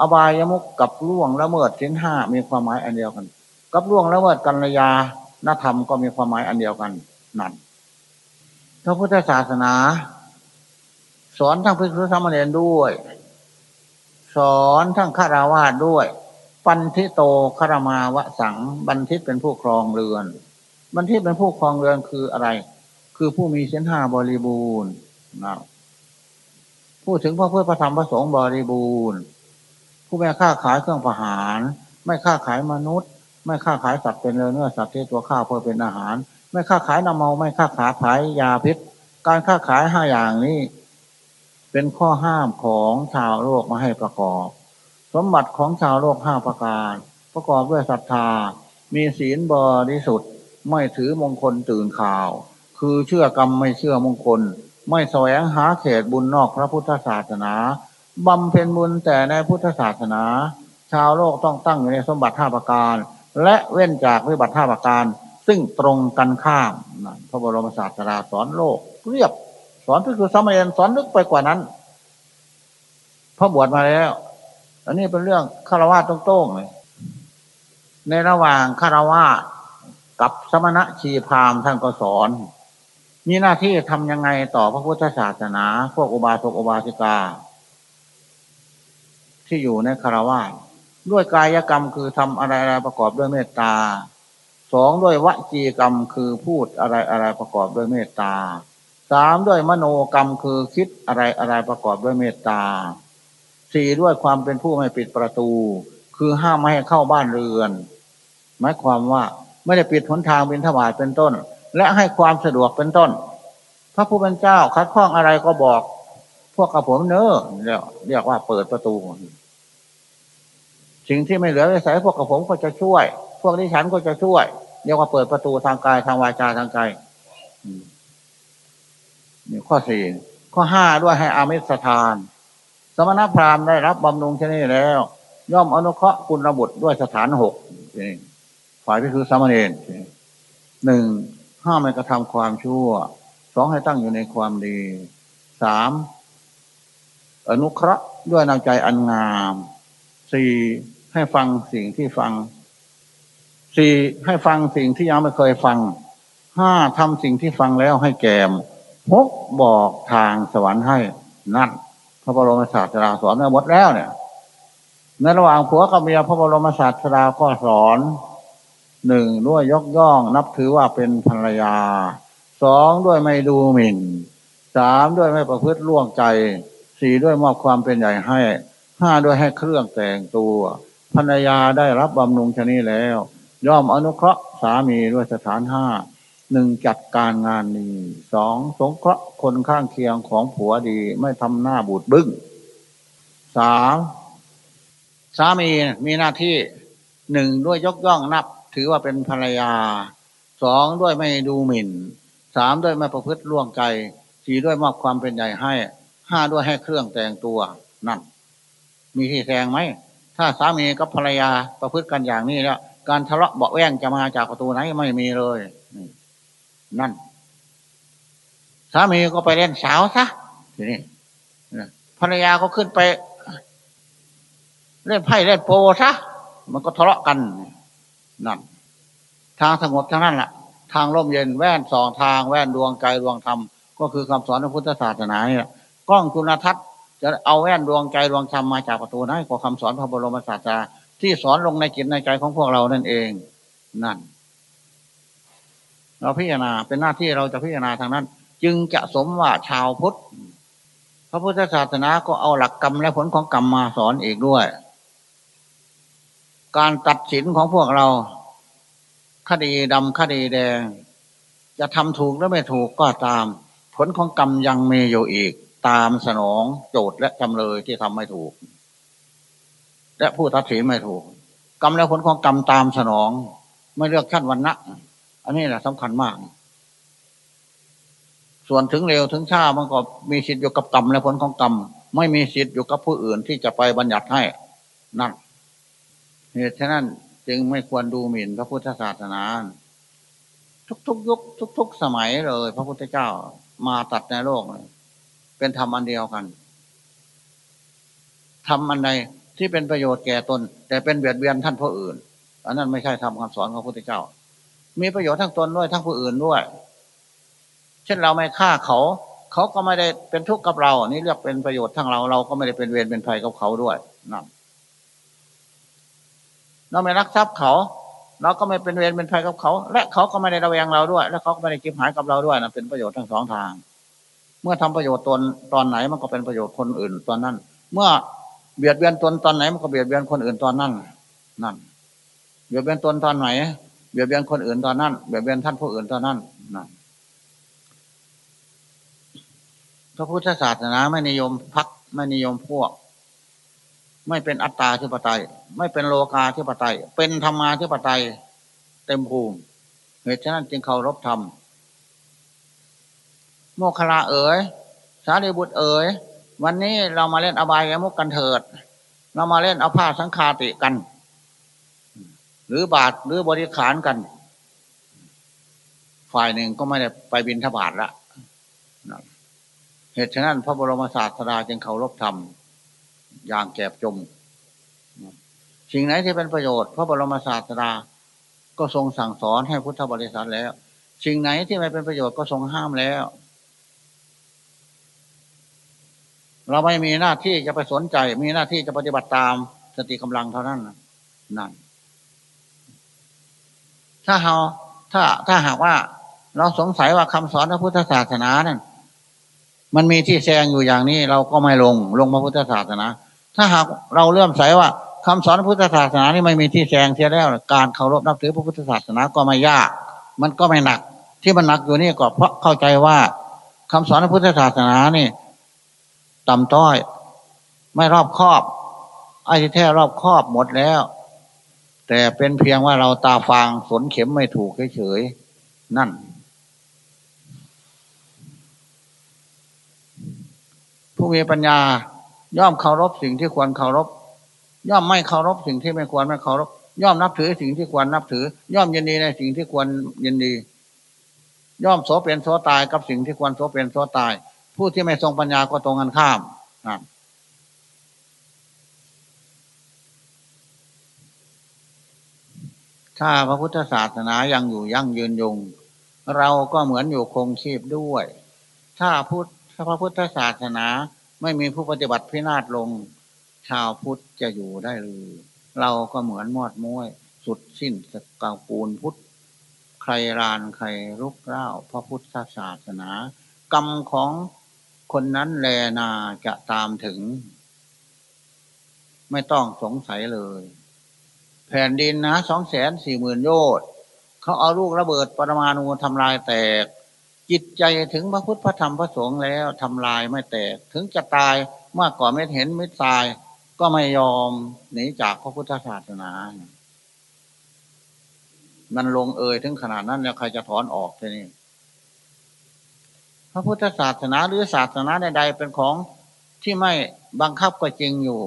Speaker 1: อบายมุกกับล่วงละเมิดสิ้นห้ามีความหมายอันเดียวกัน กับล่วงละเมิดกัลยา ณธรรมก็มีความหมายอันเดียวกันนั่นพระพุทธศาสนา สอนทั้งพิสุสามเณรด้วย สอนทั้งฆราวาสด้วย ปันทิโตครมาวะสัง บันทิตเป็นผู้ครองเรือน บันทิตเป็นผู้ครองเรือนคืออะไร คือผู้มีเส้นห้าบริบูรณ์นะพูดถึงพระพุทธพระธรรมพระสงฆ์บริบูรณ์ ผู้ไม่ค้าขายเครื่องประหาร ไม่ค้าขายมนุษย์ ไม่ค้าขายสัตว์เป็นเนื้อสัตว์ที่ตัวข้าวเพื่อเป็นอาหาร ไม่ค้าขายน้ำเมาไม่ค้าขายขายยาพิษ การค้าขายห้าอย่างนี้ เป็นข้อห้ามของชาวโลกมาให้ประกอบ สมบัติของชาวโลกห้าประการ ประกอบด้วยศรัทธา มีศีลบริสุทธิ์ไม่ถือมงคลตื่นข่าว คือเชื่อกรรมไม่เชื่อมงคล ไม่แสวงหาเขตบุญนอกพระพุทธศาสนาบำเพ็ญบุญแต่ในพุทธศาสนา ชาวโลกต้องตั้งอยู่ในสมบัติห้าประการ และเว้นจากวิบัติห้าประการ ซึ่งตรงกันข้ามพระบรมศาสดาสอนโลกเรียบ สอนก็คือสมัยเรียนสอนลึกไปกว่านั้นพระบวชมาแล้ว อันนี้เป็นเรื่องคารวะตรงๆเลยในระหว่างคารวะกับสมณะชีพามท่านก็สอน มีหน้าที่ทำยังไงต่อพระพุทธศาสนา พวกอุบาสกอุบาสิกา ที่อยู่ในคารวะ ด้วยกายกรรมคือทำอะไรอะไรประกอบด้วยเมตตาสองด้วยวจีกรรมคือพูดอะไรอะไรประกอบด้วยเมตตาสามด้วยมโนกรรมคือคิดอะไรอะไรประกอบด้วยเมตตาสี่ด้วยความเป็นผู้ไม่ปิดประตู คือห้ามไม่ให้เข้าบ้านเรือน หมายความว่าไม่ได้ปิดหนทางบินทบาทเป็นต้น และให้ความสะดวกเป็นต้น พระผู้เป็นเจ้าคัดข้องอะไรก็บอก พวกกระผมเนอเรียกเรียกว่าเปิดประตู สิ่งที่ไม่เหลือวิสัยพวกกระผมก็จะช่วย พวกนี้ฉันก็จะช่วยเรียกว่าเปิดประตูทางกายทางวาจาทางใจนี่ข้อสี่ข้อห้าด้วยให้อามิสทาน สมณพราหมณ์ได้รับบำรุงเช่นนี้แล้ว ย่อมอนุเคราะห์คุณระบุด้วยสถานหกฝ่ายที่คือสมณเณรหนึ่งห้ามไม่กระทำความชั่วสองให้ตั้งอยู่ในความดีสามอนุเคราะห์ด้วยน้ำใจอันงามสี่ ให้ฟังสิ่งที่ฟัง สี่ให้ฟังสิ่งที่ยังไม่เคยฟัง ห้าทำสิ่งที่ฟังแล้วให้แกมหกบอกทางสวรรค์ให้นั่นพระบรมศาสดาสอนมาหมดแล้วเนี่ยในระหว่างผัวกับเมียพระบรมศาสดาก็สอนหนึ่งด้วยยกย่องนับถือว่าเป็นภรรยาสองด้วยไม่ดูหมิ่นสามด้วยไม่ประพฤติล่วงใจสี่ด้วยมอบความเป็นใหญ่ให้ห้าด้วยให้เครื่องแต่งตัว ภรรยาได้รับบำรุงชนีแล้ว ย่อมอนุเคราะห์สามีด้วยสถานห้าหนึ่งจัดการงานดีสองสงเคราะห์คนข้างเคียงของผัวดีไม่ทำหน้าบูดบึ้งสามสามีมีหน้าที่หนึ่งด้วยยกย่องนับ ถือว่าเป็นภรรยาสองด้วยไม่ดูหมิ่นสามด้วยไม่ประพฤติล่วงใจสี่ด้วยมอบความเป็นใหญ่ให้ห้าด้วยให้เครื่องแต่งตัวนั่นมีที่แทงไหม ถ้าสามีกับภรรยาประพฤติกันอย่างนี้แล้วการทะเลาะเบาแวงจะมาจากประตูไหนไม่มีเลยนั่น สามีก็ไปเล่นสาวซะทีนี้ภรรยาก็ขึ้นไป เล่นไพ่เล่นโปซะมันก็ทะเลาะกันนั่นทางสงบทั้งนั้นแหละทางร่มเย็นแว่นสองทางแว่นดวงใจดวงธรรมก็คือคำสอนพระพุทธศาสนาเนี่ยกล้องจุลทรรศน์ จะเอาแว่นดวงใจดวงธรรมมาจากประตูไหนก็คำสอนพระบรมศาสดาที่สอนลงในจิตในใจของพวกเรานั่นเองนั่น เราพิจารณาเป็นหน้าที่เราจะพิจารณาทางนั้น จึงจะสมว่าชาวพุทธพระพุทธศาสนาก็เอาหลักกรรมและผลของกรรมมาสอนอีกด้วย การตัดสินของพวกเรา คดีดำคดีแดง จะทำถูกหรือไม่ถูกก็ตาม ผลของกรรมยังมีอยู่อีก ตามสนองโจทย์และจำเลยที่ทำไม่ถูก และผู้ตัดสินไม่ถูก กรรมและผลของกรรมตามสนอง ไม่เลือกชั้นวันนะอันนี้แหละสำคัญมาก ส่วนถึงเร็วถึงช้ามันก็มีสิทธิ์อยู่กับกรรมและผลของกรรม ไม่มีสิทธิ์อยู่กับผู้อื่นที่จะไปบัญญัติให้นั่นเหตุฉะนั้นจึงไม่ควรดูหมิ่นพระพุทธศาสนาทุกๆยุคทุก ๆ สมัยเลย พระพุทธเจ้ามาตัดในโลกเเป็นธรรมอันเดียวกันทำอันใดที่เป็นประโยชน์แก่ตน แต่เป็นเบียดเบียนท่านผู้อื่น อันนั้นไม่ใช่ทำคำสอนของพระพุทธเจ้า มีประโยชน์ทั้งตนด้วยทั้งผู้อื่นด้วย เช่นเราไม่ฆ่าเขา เขาก็ไม่ได้เป็นทุกข์กับเรา นี่เรียกเป็นประโยชน์ทั้งเราเราก็ไม่ได้เป็นเวรเป็นภัยกับเขาด้วยนั่นเราไม่รักทรัพย์เขา เราก็ไม่เป็นเวรเป็นภัยกับเขา และเขาก็ไม่ได้ระแวงเราด้วย และเขาก็ไม่ได้กิบหายกับเราด้วยนะเป็นประโยชน์ทั้งสองทาง เมื่อทำประโยชน์ตนตอนไหนมันก็เป็นประโยชน์คนอื่นตอนนั้น เมื่อเบียดเบียนตนตอนไหนมันก็เบียดเบียนคนอื่นตอนนั้นนั่น เบียดเบียนตนตอนไหน เบียดเบียนคนอื่นตอนนั้น เบียดเบียนท่านผู้อื่นตอนนั้นนั่นพระพุทธศาสนาไม่นิยมพักไม่นิยมพวก ไม่เป็นอัตตาธิปไตย ไม่เป็นโลกาธิปไตย เป็นธรรมาธิปไตย เต็มภูมิเหตุฉะนั้นจึงเคารพธรรม โมคลาเอ๋ยสารีบุตรเอ๋ยวันนี้เรามาเล่นอบายแมุกกันเถิด เรามาเล่นเอาผ้าสังคาติกัน หรือบาทหรือบริขารกัน ฝ่ายหนึ่งก็ไม่ได้ไปบินทบาทละเหตุฉะนั้น พระบรมศาสดาจึงเคารพธรรม อย่างแกบจม สิ่งไหนที่เป็นประโยชน์ พระบรมศาสดาก็ทรงสั่งสอนให้พุทธบริษัทแล้ว สิ่งไหนที่ไม่เป็นประโยชน์ก็ทรงห้ามแล้ว เราไม่มีหน้าที่จะไปสนใจ มีหน้าที่จะปฏิบัติตามสติกำลังเท่านั้นนั่น ถ้าเราถ้าถ้าหากว่า เราสงสัยว่าคำสอนพระพุทธศาสนานั่นมันมีที่แซงอยู่อย่างนี้ เราก็ไม่ลงลงพระพุทธศาสนา ถ้าหากเราเลื่อมใสว่าคำสอนพุทธศาสนานี่ไม่มีที่แซงเสียแล้ว การเคารพนับถือพระพุทธศาสนาก็ไม่ยาก มันก็ไม่หนัก ที่มันหนักอยู่นี่ก็เพราะเข้าใจว่าคำสอนพุทธศาสนานี่ ต่ำต้อย ไม่รอบครอบ ไอ้ที่แท้รอบครอบหมดแล้ว แต่เป็นเพียงว่าเราตาฟางสนเข็มไม่ถูกเฉยๆนั่น ผู้มีปัญญาย่อมเคารพสิ่งที่ควรเคารพ ย่อมไม่เคารพสิ่งที่ไม่ควรไม่เคารพ ย่อมนับถือสิ่งที่ควรนับถือ ย่อมยินดีในสิ่งที่ควรยินดี ย่อมโสเป็นโสตายกับสิ่งที่ควรโสเป็นโสตาย ผู้ที่ไม่ทรงปัญญาก็ตรงกันข้ามถ้าพระพุทธศาสนายังอยู่ยั่งยืนยง เราก็เหมือนอยู่คงชีพด้วย ถ้าพุทธพระพุทธศาสนาไม่มีผู้ปฏิบัติพินาศลง ชาวพุทธจะอยู่ได้หรือเราก็เหมือนมอดม้วย สุดสิ้นสกาปูนพุทธใครรานใครรุกเล่าพระพุทธศาสนากรรมของ คนนั้นแลนาจะตามถึง ไม่ต้องสงสัยเลย แผ่นดินนะสองแสนสี่หมื่นโยชน์เขาเอาลูกระเบิดปรมาณูทำลายแตก จิตใจถึงพระพุทธพระธรรมพระสงฆ์แล้วทำลายไม่แตก ถึงจะตายมากกว่าไม่เห็นไม่ตาย ก็ไม่ยอมหนีจากพระพุทธศาสนา มันลงเอยถึงขนาดนั้นแล้วใครจะถอนออกทีนี้ ระพุทธศาสนาหรือศาสนาใดๆเป็นของที่ไม่บังคับก็จริงอยู่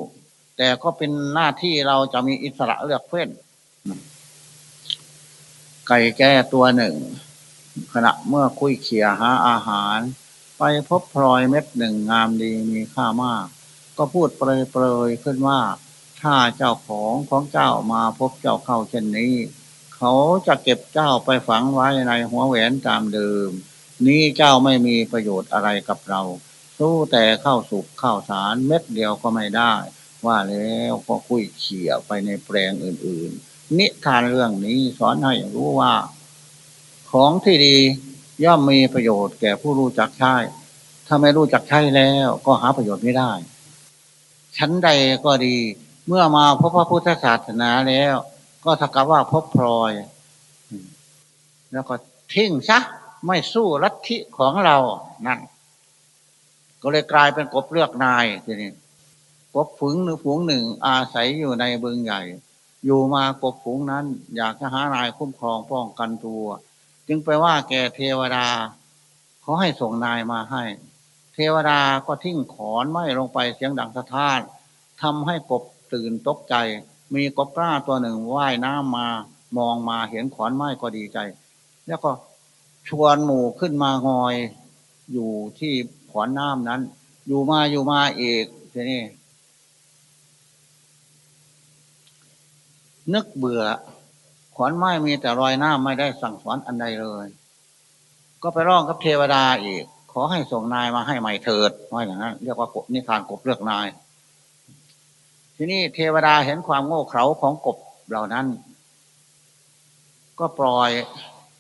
Speaker 1: แต่ก็เป็นหน้าที่เราจะมีอิสระเลือกเฟ้น ไก่แก้ตัวหนึ่ง ขณะเมื่อคุยเขียหาอาหาร ไปพบพลอยเม็ดหนึ่งงามดีมีค่ามาก ก็พูดเปรยๆขึ้นว่า ถ้าเจ้าของของเจ้ามาพบเจ้าเข้าเช่นนี้ เขาจะเก็บเจ้าไปฝังไว้ในหัวแหวนตามเดิม นี้เจ้าไม่มีประโยชน์อะไรกับเรา สู้แต่เข้าสุกข้าวสารเม็ดเดียวก็ไม่ได้ ว่าแล้วก็คุยเขี่ยไปในแปลงอื่น ๆ นิทานเรื่องนี้สอนให้รู้ว่า ของที่ดีย่อมมีประโยชน์แก่ผู้รู้จักใช้ ถ้าไม่รู้จักใช้แล้วก็หาประโยชน์ไม่ได้ ชั้นใดก็ดี เมื่อมาพบพระพุทธศาสนาแล้ว ก็ถ้ากับว่าพบพลอย แล้วก็ทิ้งซะ ไม่สู้ลัทธิของเรานั่น ก็เลยกลายเป็นกบเลือกนายทีนี้กบฝูงหนึ่งฝูงหนึ่ง อาศัยอยู่ในเบืองใหญ่ อยู่มากบฝูงนั้น อยากจะหานายคุ้มครองป้องกันตัว จึงไปว่าแกเทวดาเขาให้ส่งนายมาให้ เทวดาก็ทิ้งขอนไม้ลงไปเสียงดังสะท้านทำให้กบตื่นตกใจ มีกบกล้าตัวหนึ่งว่ายน้ำมามองมาเห็นขอนไม้ก็ดีใจ แล้วก็ ชวนหมู่ขึ้นมางอย อยู่ที่ขอนน้ำนั้น อยู่มาอยู่มาเอกทีนี้นึกเบื่อ ขอนไม้มีแต่รอยน้ำไม่ได้สั่งสอนอันใดเลย ก็ไปร้องกับเทวดาอีก ขอให้ส่งนายมาให้ใหม่เถิดว่าอย่างนั้นเรียกว่ากบนิทานกบเลือกนาย ทีนี้เทวดาเห็นความโง่เขลาของกบเหล่านั้น ก็ปล่อย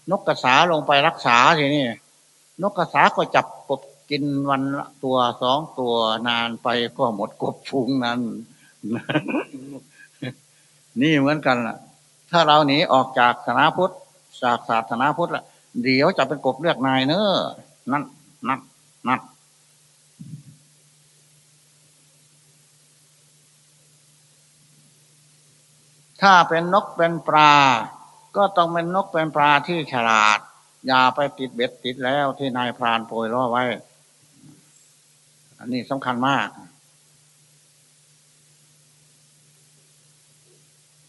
Speaker 1: นกกระสาลงไปรักษาทีนี่นกกระสาก็จับกบกินวันละตัวสองตัวนานไปก็หมดกบฟูงนั้น นี่เหมือนกันล่ะ ถ้าเราหนีออกจากศาสนาพุทธจากศาสนาพุทธละเดี๋ยวจะเป็นกบเลือกนายเนอนั่นนั่นนั่นถ้าเป็นนกเป็นปลา ก็ต้องเป็นนกเป็นปลาที่ฉลาด อย่าไปติดเบ็ดติดแล้วที่นายพรานโปรยล่อไว้ อันนี้สำคัญมาก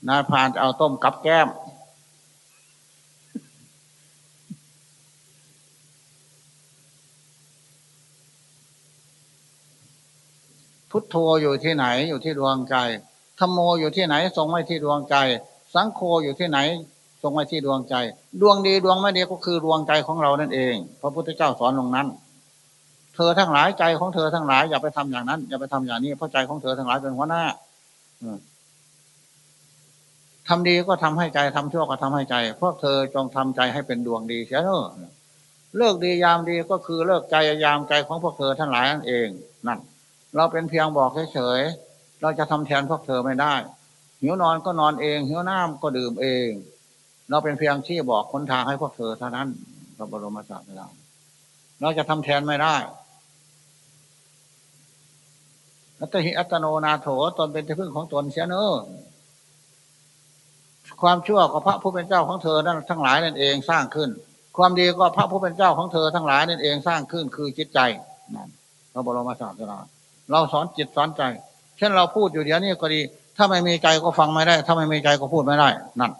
Speaker 1: นายพรานจะเอาต้มกับแก้ม พุทโธอยู่ที่ไหนอยู่ที่ดวงใจธรรมโมอยู่ที่ไหนทรงไว้ที่ดวงใจ สังโฆอยู่ที่ไหน ทรงไว้ที่ดวงใจ ดวงดีดวงไม่ดีก็คือดวงใจของเรานั่นเอง พระพุทธเจ้าสอนลงนั้น เธอทั้งหลายใจของเธอทั้งหลายอย่าไปทำอย่างนั้น อย่าไปทำอย่างนี้ เพราะใจของเธอทั้งหลายเป็นหัวหน้าทำดีก็ทำให้ใจทำชั่วก็ทำให้ใจ พวกเธอจงทำใจให้เป็นดวงดีเสียเถอะเลิกดียามดีก็คือเลิกใจยามใจของพวกเธอทั้งหลายนั่นเองนั่นเราเป็นเพียงบอกเฉยๆเราจะทำแทนพวกเธอไม่ได้หิวนอนก็นอนเองหิวน้ำก็ดื่มเอง เราเป็นเพียงที่บอกคนทางให้พวกเธอเท่านั้นพระบรมศาสดาเราจะทำแทนไม่ได้อัตหิอัตโนนาโถตนเป็นที่พึ่งของตนเสียเนอความชั่วก็พระผู้เป็นเจ้าของเธอนั่นทั้งหลายนั่นเองสร้างขึ้น ความดีก็พระผู้เป็นเจ้าของเธอทั้งหลายนั่นเองสร้างขึ้นคือจิตใจนั่นพระบรมศาสดาเราสอนจิตสอนใจ เช่นเราพูดอยู่เดี๋ยวนี้ก็ดี ถ้าไม่มีใจก็ฟังไม่ได้ ถ้าไม่มีใจก็พูดไม่ได้นั่น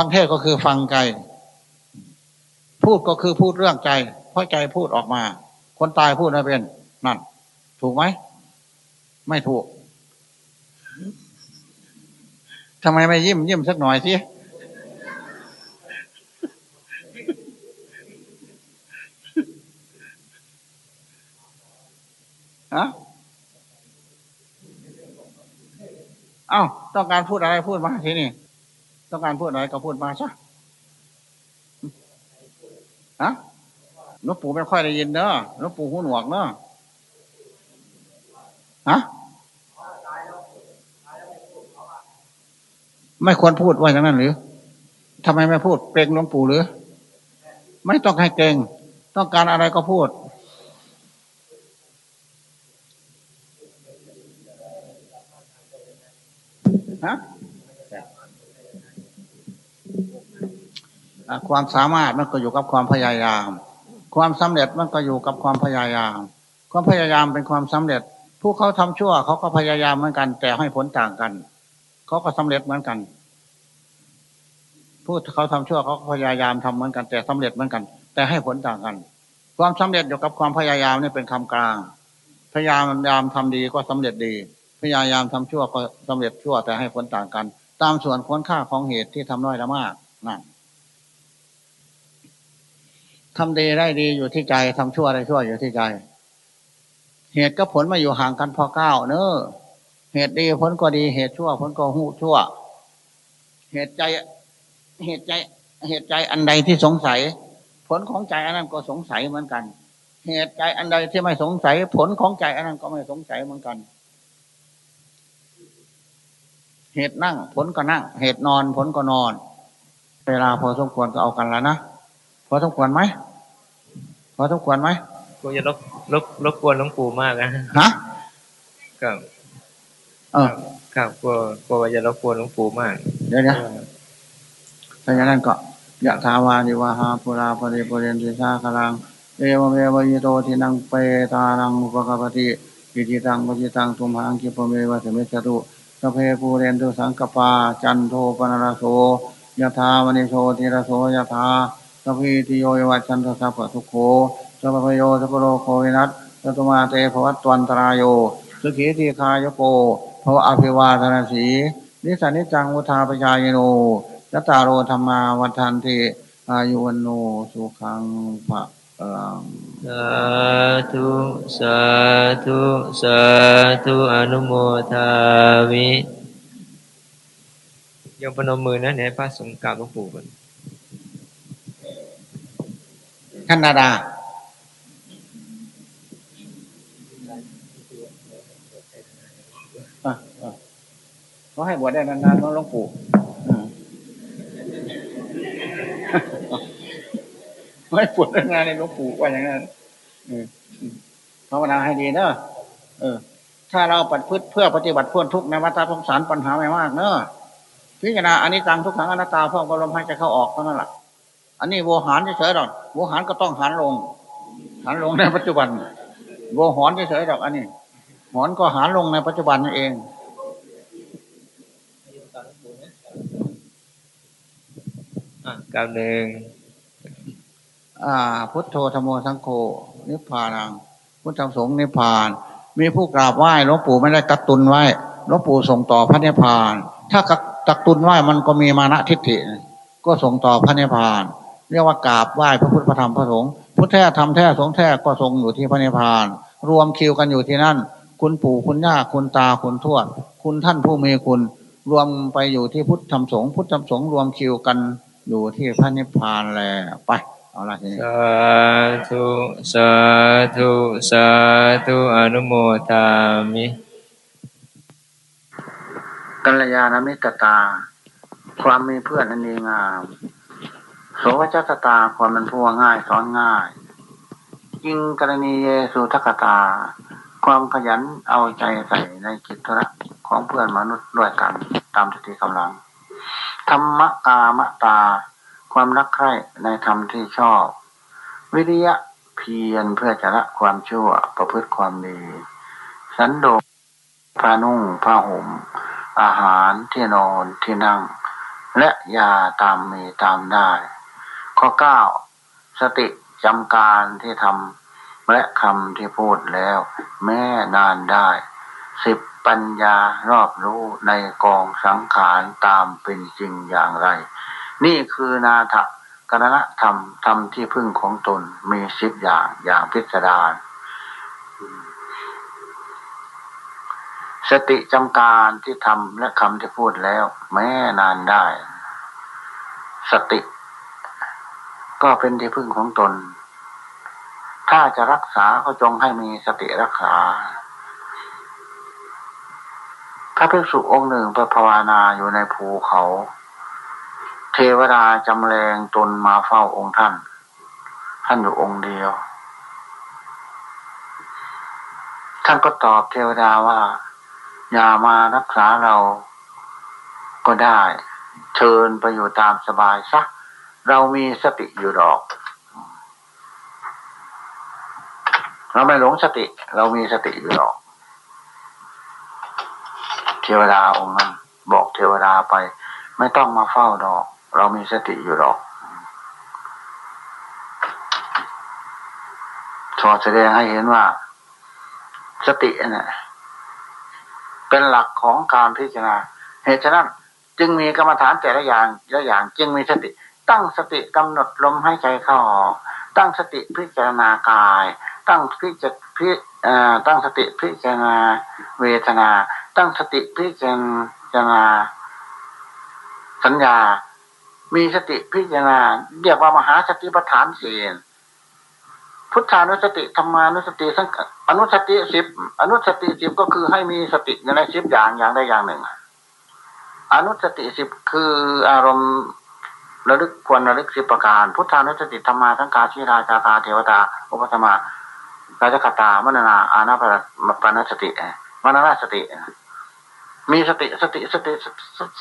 Speaker 1: ฟังเทศก็คือฟังใจ พูดก็คือพูดเรื่องใจ เพราะใจพูดออกมา คนตายพูดไม่เป็นนั่น ถูกไหม ไม่ถูกทำไมไม่ยิ้มยิ้มสักหน่อยสิฮะเอ้า ต้องการพูดอะไรพูดมาทีนี่ ต้องการพูดอะไรก็พูดมาซะฮะนกปู่ไม่ค่อยได้ยินเนอะนกปู่หูหนวกเนอะฮะไม่ควรพูดว่าอย่างนั้นหรือทำไมไม่พูดเกรงหลวงปู่หรือ ไม่ต้องให้เกรงต้องการอะไรก็พูด ฮะ ความสามารถมันก็อยู่กับความพยายาม ความสำเร็จมันก็อยู่กับความพยายาม ความพยายามเป็นความสำเร็จ ผู้เขาทำชั่วเขาก็พยายามเหมือนกัน แต่ให้ผลต่างกัน เขาก็สำเร็จเหมือนกัน ผู้เขาทำชั่วเขาก็พยายามทำเหมือนกัน แต่สำเร็จเหมือนกัน แต่ให้ผลต่างกัน ความสำเร็จอยู่กับความพยายามนี่เป็นคำกลาง พยายามยามทำดีก็สำเร็จดี พยายามทำชั่วก็สำเร็จชั่วแต่ให้ผลต่างกัน ตามส่วนควรค่าของเหตุที่ทำน้อยละมากนั่นทำดีได้ดีอยู่ที่ใจทำชั่วได้ชั่วอยู่ที่ใจ เหตุกับผลมาอยู่ห่างกันพอเก้าเนอเหตุดีผลก็ดี เหตุชั่วผลก็หูชั่ว เหตุใจ เหตุใจ เหตุใจอันใดที่สงสัย ผลของใจอันนั้นก็สงสัยเหมือนกัน เหตุใจอันใดที่ไม่สงสัย ผลของใจอันนั้นก็ไม่สงสัยเหมือนกัน เหตุนั่ง ผลก็นั่ง เหตุนอน ผลก็นอน เวลาพอสมควรก็เอากันแล้วนะพอสมควรไหมพอสมควรไหม
Speaker 2: กูจะรบรบรบกวนหลวงปู่มากนะ
Speaker 1: ฮะ
Speaker 2: ครับ
Speaker 1: เออ
Speaker 2: ครับกลัวกลัวจะรบกวนหลวงปู่มาก
Speaker 1: เดี๋ยวเดี๋ยวถ้าอย่างนั้นก็ยะทาวานิวาหาปุราปริปุเรนติชาคลังเอวเมวยิโตทินังเปตานังอุปกปติกิจิตังปจิตังตุมหังคิปเมวะสมิจตุ สเพปูเรนตุสังกปา จันโทปนรโสยะทาวนิโชติรโสยะทาสพีติโยวัชันทสัพพทุโขสัพพโยสัพโรโควินัสสัตมาเตภวัตวันตรายโยสุขีทีคายโกภวะอภิวาทนาสี นิสันิจังวุธาปชายโนยัตาโรธรรมาวันทันติอายุวันโนสุขังภะ
Speaker 2: สาธุสาธุสาธุอนุโมทามิยมพนมมือนะเนี่ยพระสงฆ์กราบหลวงปู่กัน
Speaker 1: ท่านนาดาเขาให้บวชได้นานๆน้องหลวงปู่ ไม่ปวดงานในหลวงปู่ว่าอย่างนั้นภาวนาให้ดีเนอะเออ ถ้าเราปฏิพฤติเพื่อปฏิบัติพ้นทุกในวัฏสงสารปัญหาไม่มากเนอะพิจารณาอันนี้ตังทุกขังอนัตตาเพื่อลมหายใจเข้าออกเท่านั้นแหละอันนี้โวหารเฉยๆหรอกโวหารก็ต้องหันลง หันลงในปัจจุบันโวหอนเฉยๆหรอกอันนี้หอนก็หันลงในปัจจุบันนั่นเอง
Speaker 2: ก้าหนึ่ง
Speaker 1: พุทโธธโมสังโฆนิพพานังพุทธสงฆ์นิพพาน มีผู้กราบไหว้หลวงปู่ไม่ได้กักตุนไหว้หลวงปู่ส่งต่อพระนิพพาน ถ้ากักตุนไหว้มันก็มีมานะทิฏฐิ ก็ส่งต่อพระนิพพาน เรียกว่ากราบไหว้พระพุทธธรรมพระสงฆ์พุทธแท้ธรรมแท้สงฆ์แท้ก็ทรงอยู่ที่พระนิพพาน รวมคิวกันอยู่ที่นั่น คุณปู่คุณย่าคุณตาคุณทวด คุณท่านผู้มีคุณ รวมไปอยู่ที่พุทธธรรมสงฆ์พุทธธรรมสงฆ์รวมคิวกันอยู่ที่พระนิพพานแล้วไป เอาละทีนี้
Speaker 2: สาธุสาธุสาธุอนุโมทามิ
Speaker 1: กัลยาณมิตรตา ความมีเพื่อนอันดีงามโสวจัตตาความมันพัวง่ายสอนง่ายยิงกรณีเยสุทักตา ความขยันเอาใจใส่ในกิจธุระของเพื่อนมนุษย์ด้วยกันตามสติกำลัง ธรรมกามตา ความรักใคร่ในธรรมที่ชอบ วิริยะเพียรเพื่อจะละความชั่วประพฤติความดี สันโดษผ้านุ่งผ้าห่มอาหารที่นอนที่นั่ง และยาตามมีตามได้ ข้อเก้าสติจำการที่ทำและคำที่พูดแล้ว แม่นานได้สิบปัญญารอบรู้ในกองสังขารตามเป็นจริงอย่างไร นี่คือนาถกรณธรรมธรรมที่พึ่งของตนมีสิบอย่างอย่างพิสดารสติจำการที่ทำและคำที่พูดแล้ว แม้นานได้ สติ ก็เป็นที่พึ่งของตน ถ้าจะรักษาก็จงให้มีสติรักษา พระภิกษุองค์หนึ่งไปภาวนาอยู่ในภูเขา วดาจำแรงตนมาเฝ้าองค์ท่าน ท่านอยู่องค์เดียว ท่านก็ตอบเทวดาว่า อย่ามารักษาเราก็ได้ เชิญไปอยู่ตามสบายสักเรามีสติอยู่ดอก เราไม่หลงสติ เรามีสติอยู่ดอก เทวดาองค์นั้นบอกเทวดาไป ไม่ต้องมาเฝ้าดอก เรามีสติอยู่ดอกทอแสดงให้เห็นว่า สติเนี่ยเป็นหลักของการพิจารณา เหตุฉะนั้น จึงมีกรรมฐานแต่ละอย่างละอย่าง จึงมีสติ ตั้งสติกำหนดลมให้ใจเข้าออกตั้งสติพิจารณากาย ตั้งพิจพิตั้งสติพิจารณาเวทนา ตั้งสติพิจารณาสัญญา มีสติพิจารณาเรียกว่ามหาสติปัฏฐานสี่พุทธานุสติธรรมานุสติสังอนุสติสิบอนุสติสิบก็คือให้มีสติในสิบอย่างอย่างใดอย่างหนึ่ง อนุสติสิบคืออารมณ์ระลึกควรระลึกสิบประการ พุทธานุสติธรรมาทั้งกาชีราชาคาเทวตาอุปธรรมากาจคตามนนาอาณาปานสติมนนาสติ มีสติสติสติ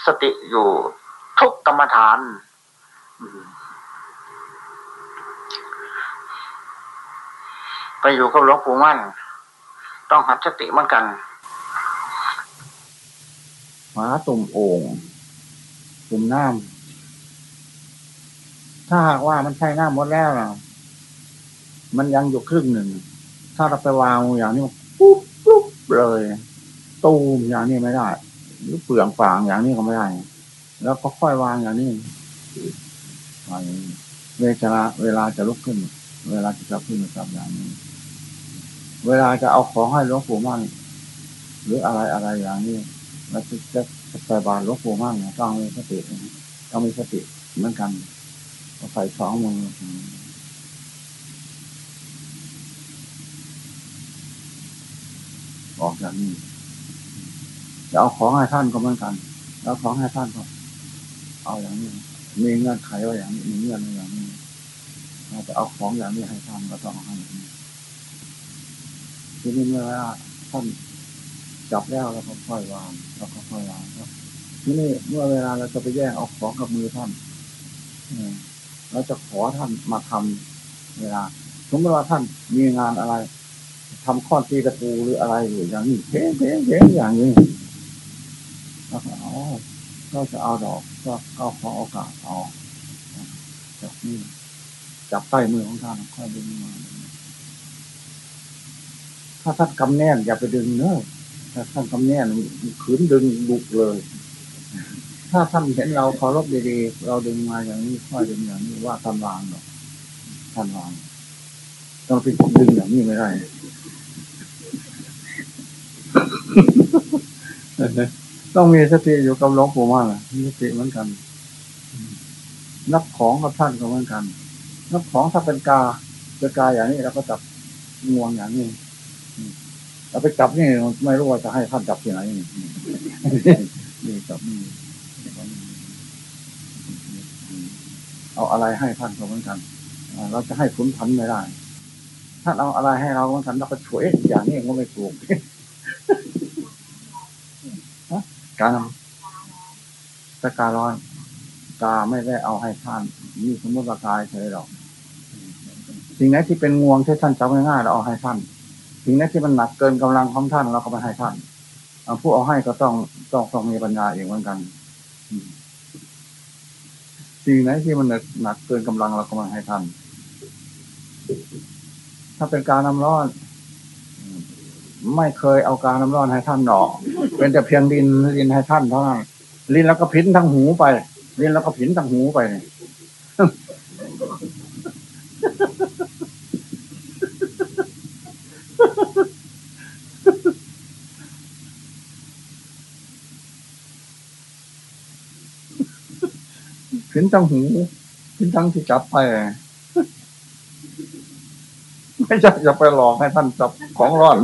Speaker 1: สติอยู่ ทุกกรรมฐานไปอยู่กับหลวงปู่มั่น ต้องหัดสติเหมือนกันหมาตุ่มโอ่งตุ่มน้ำถ้าหากว่ามันใช่น้ำหมดแล้วมันยังอยู่ครึ่งหนึ่ง ถ้าเราไปวางอย่างนี้ปุ๊บปุ๊บเลย ตูมอย่างนี้ไม่ได้หรือเปลืองฝางอย่างนี้ก็ไม่ได้ แล้วก็ค่อยวางอย่างนี้เวลาเวลาจะลุกขึ้น เวลาจะจับขึ้นจับอย่างนี้ เวลาจะเอาของให้หลวงปู่มั่นหรืออะไรอะไรอย่างนี้เราจะจะใส่บาตรหลวงปู่มั่นต้องมีสติต้องมีสติเหมือนกันใส่สองมือออกอย่างนี้จะเอาของให้ท่านก็เหมือนกัน แล้วของให้ท่านก็ เอาอย่างนี้มีเงื่อนไขว่าอย่างนี้มีเงื่อนอย่างนี้เราจะเอาของอย่างนี้ให้ท่านก็ต้องให้อย่างนี้ทีนี้เมื่อท่านจับแล้วเราก็ค่อยวางเราก็ค่อยวางครับทีนี้เมื่อเวลาเราจะไปแย่งเอาของกับมือท่านเราจะขอท่านมาทำเวลาสมมติว่าท่านมีงานอะไรทำข้อตีกระตูหรืออะไรอยู่อย่างนี้เพ่งเพ่งเพ่งอย่างนี้ ก็จะเอาดอกก็เอาขอโอกาสเอาจับนี่จับใต้มือของท่านค่อยดึงมาถ้าท่านกำแน่นอย่าไปดึงเนอะถ้าท่านกำแน่นขืนดึงบุกเลย ถ้าท่านเห็นเราเคารพดีๆเราดึงมาอย่างนี้ค่อยดึงอย่างนี้ว่าท่านวางหรอกท่านวางต้องไปดึงอย่างนี้ไม่ได้ ต้องมีสติอยู่กับหลวงปู่มั่นมีสติเหมือนกัน นับของกับท่านก็เหมือนกัน นับของถ้าเป็นกาเป็นกาอย่างนี้เราก็จับงวงอย่างนี้เราไปจับนี่ไม่รู้ว่าจะให้ท่านจับที่ไหนนี่จับนี่เอาอะไรให้ท่านก็เหมือนกันเราจะให้ขุนพันไม่ได้ ถ้าเอาอะไรให้เราเหมือนกันเราก็ช่วยอย่างนี้ก็ไม่ถูก การตะการ้อนกาไม่ได้เอาให้ท่านนี่สมมติว่ากายเฉยหรอกสิ่งไหนที่เป็นงวงที่ท่านจับง่ายๆเราเอาให้ท่านสิ่งนั้นที่มันหนักเกินกำลังของท่านเราก็ไปให้ท่านผู้เอาให้ก็ต้องต้องต้องมีปัญญาเองเหมือนกันสิ่งไหนที่มันหนักเกินกำลังเราก็มาให้ท่านถ้าเป็นการน้ำร้อน ไม่เคยเอาการน้ำร้อนให้ท่านหนอก เป็นแต่เพียงดินดินให้ท่านเท่านั้นลินแล้วก็พินทั้งหูไปลินแล้วก็พินทั้งหูไปเนี่ยขึ้นตั้งหูขึ้นตั้งที่จับไป ไม่ใช่จะไปหลอกให้ท่านจับของร้อน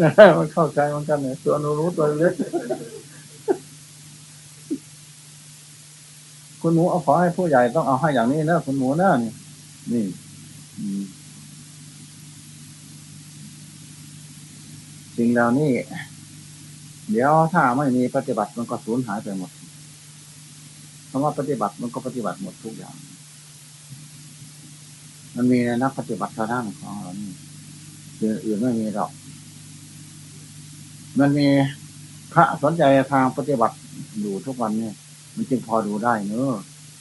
Speaker 1: นะมันเข้าใจมันกันเนี่ยตัวนูรู้ตัวเล็ก คุณหมูเอาขอให้ผู้ใหญ่ต้องเอาให้อย่างนี้นะคุณหมูนะนี่นี่สิ่งเหล่านี้ เดี๋ยวถ้าไม่มีปฏิบัติมันก็สูญหายไปหมด คำว่าปฏิบัติมันก็ปฏิบัติหมดทุกอย่าง มันมีนักปฏิบัติทางด้นของเรานี่อื่นไม่มีหรอก มันมีพระสนใจทางปฏิบัติอยู่ทุกวันเนี่ยมันจึงพอดูได้เนอะ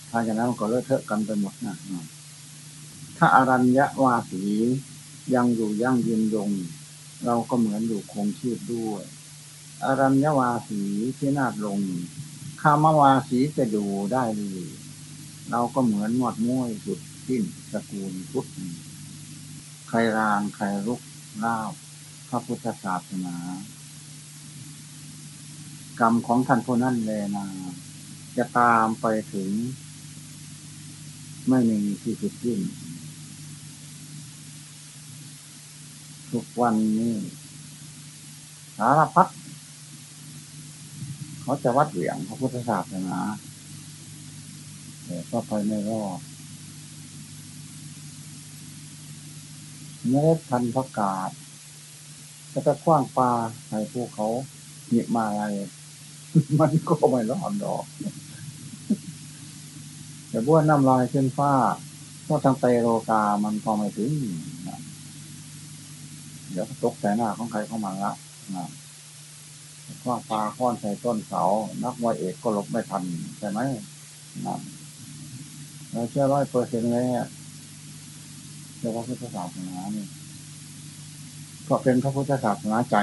Speaker 1: ถ้าอย่างนั้นมันก็เลอะเทอะกันไปหมดนะถ้าอารัญญวาสียังอยู่ยั่งยืนยง เราก็เหมือนอยู่คงชีพด้วยอรัญญวาสีที่นาดลง คามาวาสีจะดูได้เลยเราก็เหมือนหมดม้วยสุดสิ้นตระกูลพุทธใครรางใครลุกเล่าพระพุทธศาสนากรรมของท่านผู้นั้นแลนาจะตามไปถึง ไม่มีที่สุดสิ้นทุกวันนี้สารพัด เขาจะวัดเหวี่ยงพระพุทธศาสนาแต่ก็ไปไม่รอดเมล็ดพันธุ์ประกาศจะไปคว้างปลาใส่ภูเขาหยียบมาอะไร มันก็ไม่รอดดอกแต่บ้วนน้ำลายขึ้นฟ้าก็ทางไตโรกามันก็ไม่ถึงเดี๋ยวตกแต่หน้าของใครเข้ามาละนะ คว้าปลาค้อนใส่ต้นเสา นักมวยเอกก็หลบไม่ทันใช่ไหมนะเราเชื่อร้อยเปอร์เซ็นต์เลยเชื่อว่าพุทธศาสนาเนี่ยก็เป็นพระพุทธศาสนาใจ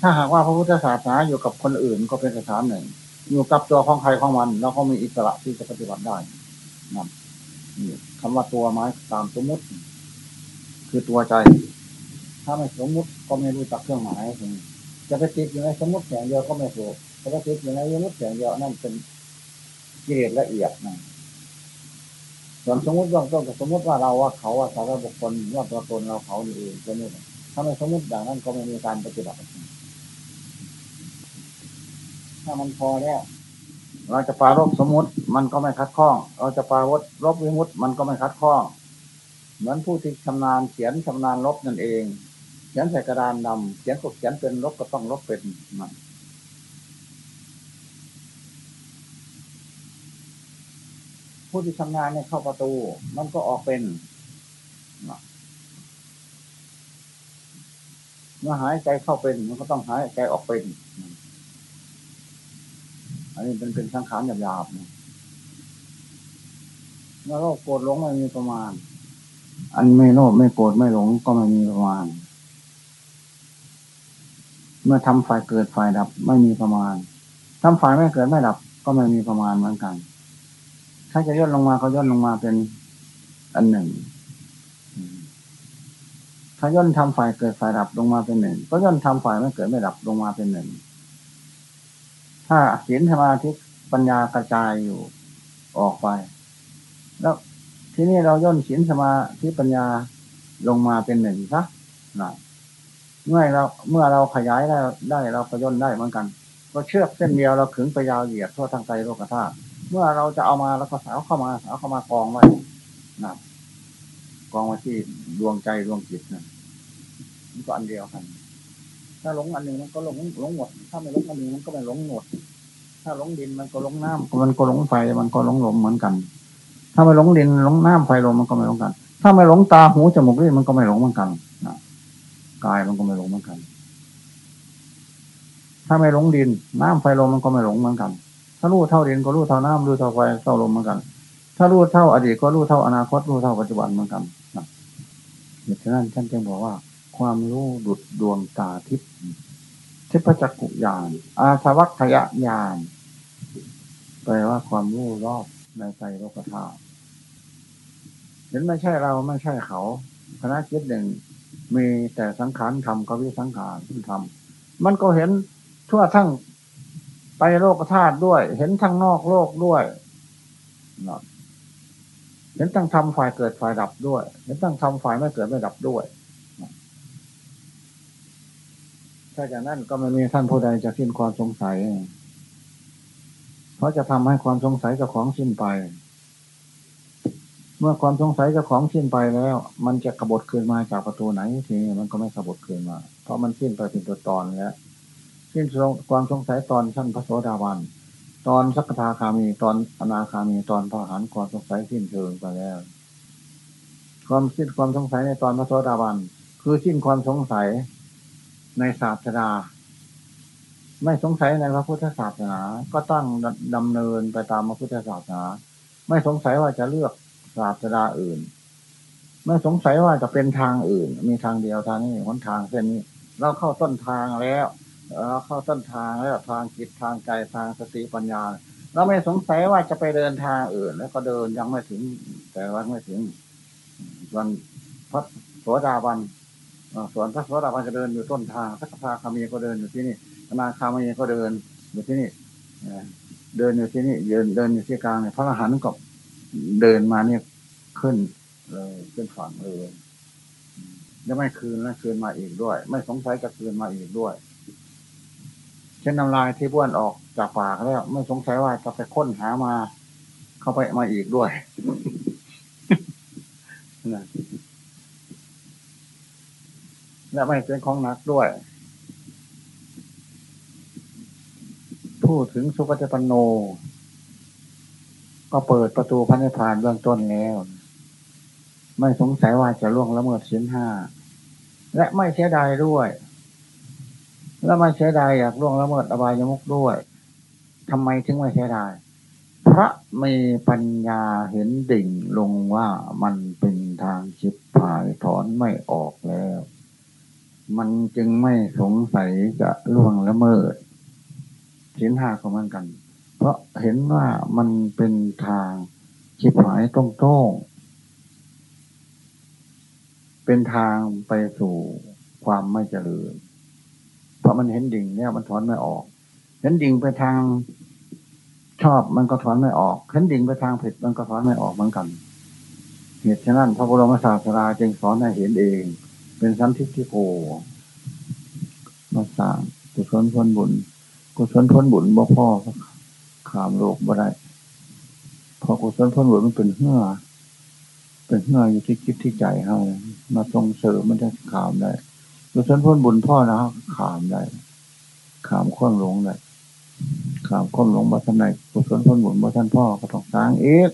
Speaker 1: ถ้าหากว่าพระพุทธศาสนาอยู่กับคนอื่นก็เป็นสถานหนึ่ง อยู่กับตัวของใครของมัน แล้วก็มีอิสระที่จะปฏิบัติได้นั่นคำว่าตัวไม้ตามสมมติ คือตัวใจ ถ้าไม่สมมติก็ไม่รู้จักเครื่องหมาย จะไปติดอยู่ในสมมติแสงเดียวก็ไม่ถูกจะไปติดอยู่ในสมมติแสงเดียวนั่นเป็นกิเลสละเอียดนะส่วนสมมติว่าต้องสมมติว่าเราว่าเขาว่าสารบุคคลว่าตัวตนเราเขาอยู่เองก็นี่ถ้าไม่สมมติอย่างนั้นก็ไม่มีการปฏิบัติ ถ้ามันพอเนี่ยเราจะปารบสมมติมันก็ไม่คัดข้อง เราจะปารบลบวิมุตมันก็ไม่คัดข้อง เหมือนผู้ที่ชำนาญเขียนชำนาญลบนั่นเอง ขียนใส่กระดานดำเขียนก็เขียนเป็นลบก็ต้องลบเป็นมันผู้ที่ชำนาญเนี่ยเข้าประตู มันก็ออกเป็นเมื่อหายใจเข้าเป็น มันก็ต้องหายใจออกเป็น อันนี้เป็นเป็นสังขารหยาบๆนะเมื่อโลภโกรธหลงไม่มีประมาณ อันไม่โลภไม่โกรธไม่หลงก็ไม่มีประมาณ เมื่อทำฝ่ายเกิดฝ่ายดับไม่มีประมาณทำฝ่ายไม่เกิดไม่ดับ ก็ไม่มีประมาณเหมือนกัน ถ้าจะย่นลงมาเขาย่นลงมาเป็นอันหนึ่ง ถ้าย่นทำฝ่ายเกิดฝ่ายดับลงมาเป็นหนึ่ง ก็ย่นทำฝ่ายไม่เกิดไม่ดับลงมาเป็นหนึ่ง ถ้าศีลสมาธิปัญญากระจายอยู่ออกไป แล้วทีนี้เราย่นศีลสมาธิปัญญาลงมาเป็นหนึ่งซะนะ เมื่อเราเมื่อเราขยายได้ได้เราก็ย่นได้เหมือนกันก็เชือกเส้นเดียวเราขึงไปยาวเหยียดทั่วทางใจโลกธาตุเมื่อเราจะเอามาแล้วก็สาวเข้ามาสาวเข้ามากองไว้นะกองไว้ที่ดวงใจดวงจิตนะมันก็อันเดียวกัน ถ้าหลงอันหนึ่งมันก็หลงหลงหมด ถ้าไม่หลงอันหนึ่งมันก็ไม่หลงหมด ถ้าหลงดินมันก็หลงน้ำมันก็หลงไฟมันก็หลงลมเหมือนกัน ถ้าไม่หลงดินหลงน้ำไฟลมมันก็ไม่หลงกัน ถ้าไม่หลงตาหูจมูกลิ้นมันก็ไม่หลงเหมือนกัน กายมันก็ไม่หลงเหมือนกัน ถ้าไม่หลงดิน น้ำไฟลมมันก็ไม่หลงเหมือนกัน ถ้ารู้เท่าเรียนก็รู้เท่าน้ำรู้เท่าไฟเท่าลมเหมือนกัน ถ้ารู้เท่าอดีตก็รู้เท่าอนาคตรู้เท่าปัจจุบันเหมือนกันนะฉะนั้นท่านจึงบอกว่า ความรู้ดุดดวงตาทิพย์ทิพจักกุญาณอาสวัคยญาณแปลว่าความรู้รอบในใจโลกธาตุเห็นไม่ใช่เราไม่ใช่เขาคณะคิดหนึ่ง มีแต่สังขารทำก็วิสังขารทำมันก็เห็นทั่วทั้งไปโลกธาตุด้วย เห็นทั้งนอกโลกด้วยเห็นทั้งทำฝ่ายเกิดฝ่ายดับด้วย เห็นทั้งทำฝ่ายไม่เกิดไม่ดับด้วยถ้าจากนั้นก็ไม่มีท่านผู้ใดจะสิ้นความสงสัย เพราะจะทำให้ความสงสัยจะของสิ้นไป เมื่อความสงสัยจะของสิ้นไปแล้ว มันจะกบฏคืนมาจากประตูไหนทีนี้มันก็ไม่กบฏคืนมา เพราะมันสิ้นไปเป็นตัวตอนแล้วสิ้นความสงสัยตอนชั้นพระโสดาบันตอนสักทาคามีตอนอนาคามีตอนพระหันความสงสัยสิ้นเชิงไปแล้ว ความสิ้นความสงสัยในตอนพระโสดาบันคือสิ้นความสงสัยในศาสดา ไม่สงสัยในพระพุทธศาสนา ก็ตั้งดำเนินไปตามพระพุทธศาสนา ไม่สงสัยว่าจะเลือก ศาสดาอื่นไม่สงสัยว่าจะเป็นทางอื่น มีทางเดียวทางนี้หนทางเส้นนี้ เราเข้าต้นทางแล้วเราเข้าต้นทางแล้วทางจิตทางใจทางสติปัญญา เราไม่สงสัยว่าจะไปเดินทางอื่น แล้วก็เดินยังไม่ถึง แต่ว่าไม่ถึงส่วนพระโสดาบันส่วนพระโสดาบันก็เดินอยู่ต้นทางพระพาคามีก็เดินอยู่ที่นี่อนาคามีก็เดินอยู่ที่นี่เดินอยู่ที่นี่เดินเดินอยู่ที่กลางเนี่ยพระอรหันต์ก็ เดินมาเนี่ยขึ้นเลยขึ้นฝั่งเลยจะไม่คืนแล้วคืนมาอีกด้วย ไม่สงสัยจะคืนมาอีกด้วย เช่นน้ำลายที่บ้วนออกจากปากแล้ว ไม่สงสัยว่าจะไปค้นหามา เข้าไปมาอีกด้วยนะและไม่เป็นของหนักด้วย พูดถึงสุปฏิปันโน ก็เปิดประตูพระนิพพานเบื้องต้นแล้ว ไม่สงสัยว่าจะล่วงละเมิดศีลห้าและไม่เสียดายด้วย และไม่เสียดายอยากล่วงละเมิดอบายมุกด้วยทำไมถึงไม่เสียดาย พระมีปัญญาเห็นดิ่งลงว่ามันเป็นทางชิบหายถอนไม่ออกแล้ว มันจึงไม่สงสัยจะล่วงละเมิดสินห้าของมันกัน ราะเห็นว่ามันเป็นทางชิบหายตรงๆเป็นทางไปสู่ความไม่เจริญ เพราะมันเห็นดิ่งเนี่ยมันถอนไม่ออก เห็นดิ่งไปทางชอบมันก็ถอนไม่ออก เห็นดิ่งไปทางผิดมันก็ถอนไม่ออกเหมือนกัน เหตุฉะนั้นพระบรมศาสดาจึงสอนให้เห็นเอง เป็นสันทิฏฐิโกมาสร้างกุศลผลบุญกุศลผลบุญบ่พ่อ ข้ามโลกบ่ได้พอกุศลผลบุญมันเป็นเหื่อเป็นเหื่ออยู่ที่คิดที่ใจเฮามาทรงเสริมมันจะขามได้กุศลผลบุญพ่อนะขามได้ขามข้นลงได้ขามข้นลงบ่ท่านไหนกุศลผลบุญบ่ท่านพ่อก็ต้องสร้างเอก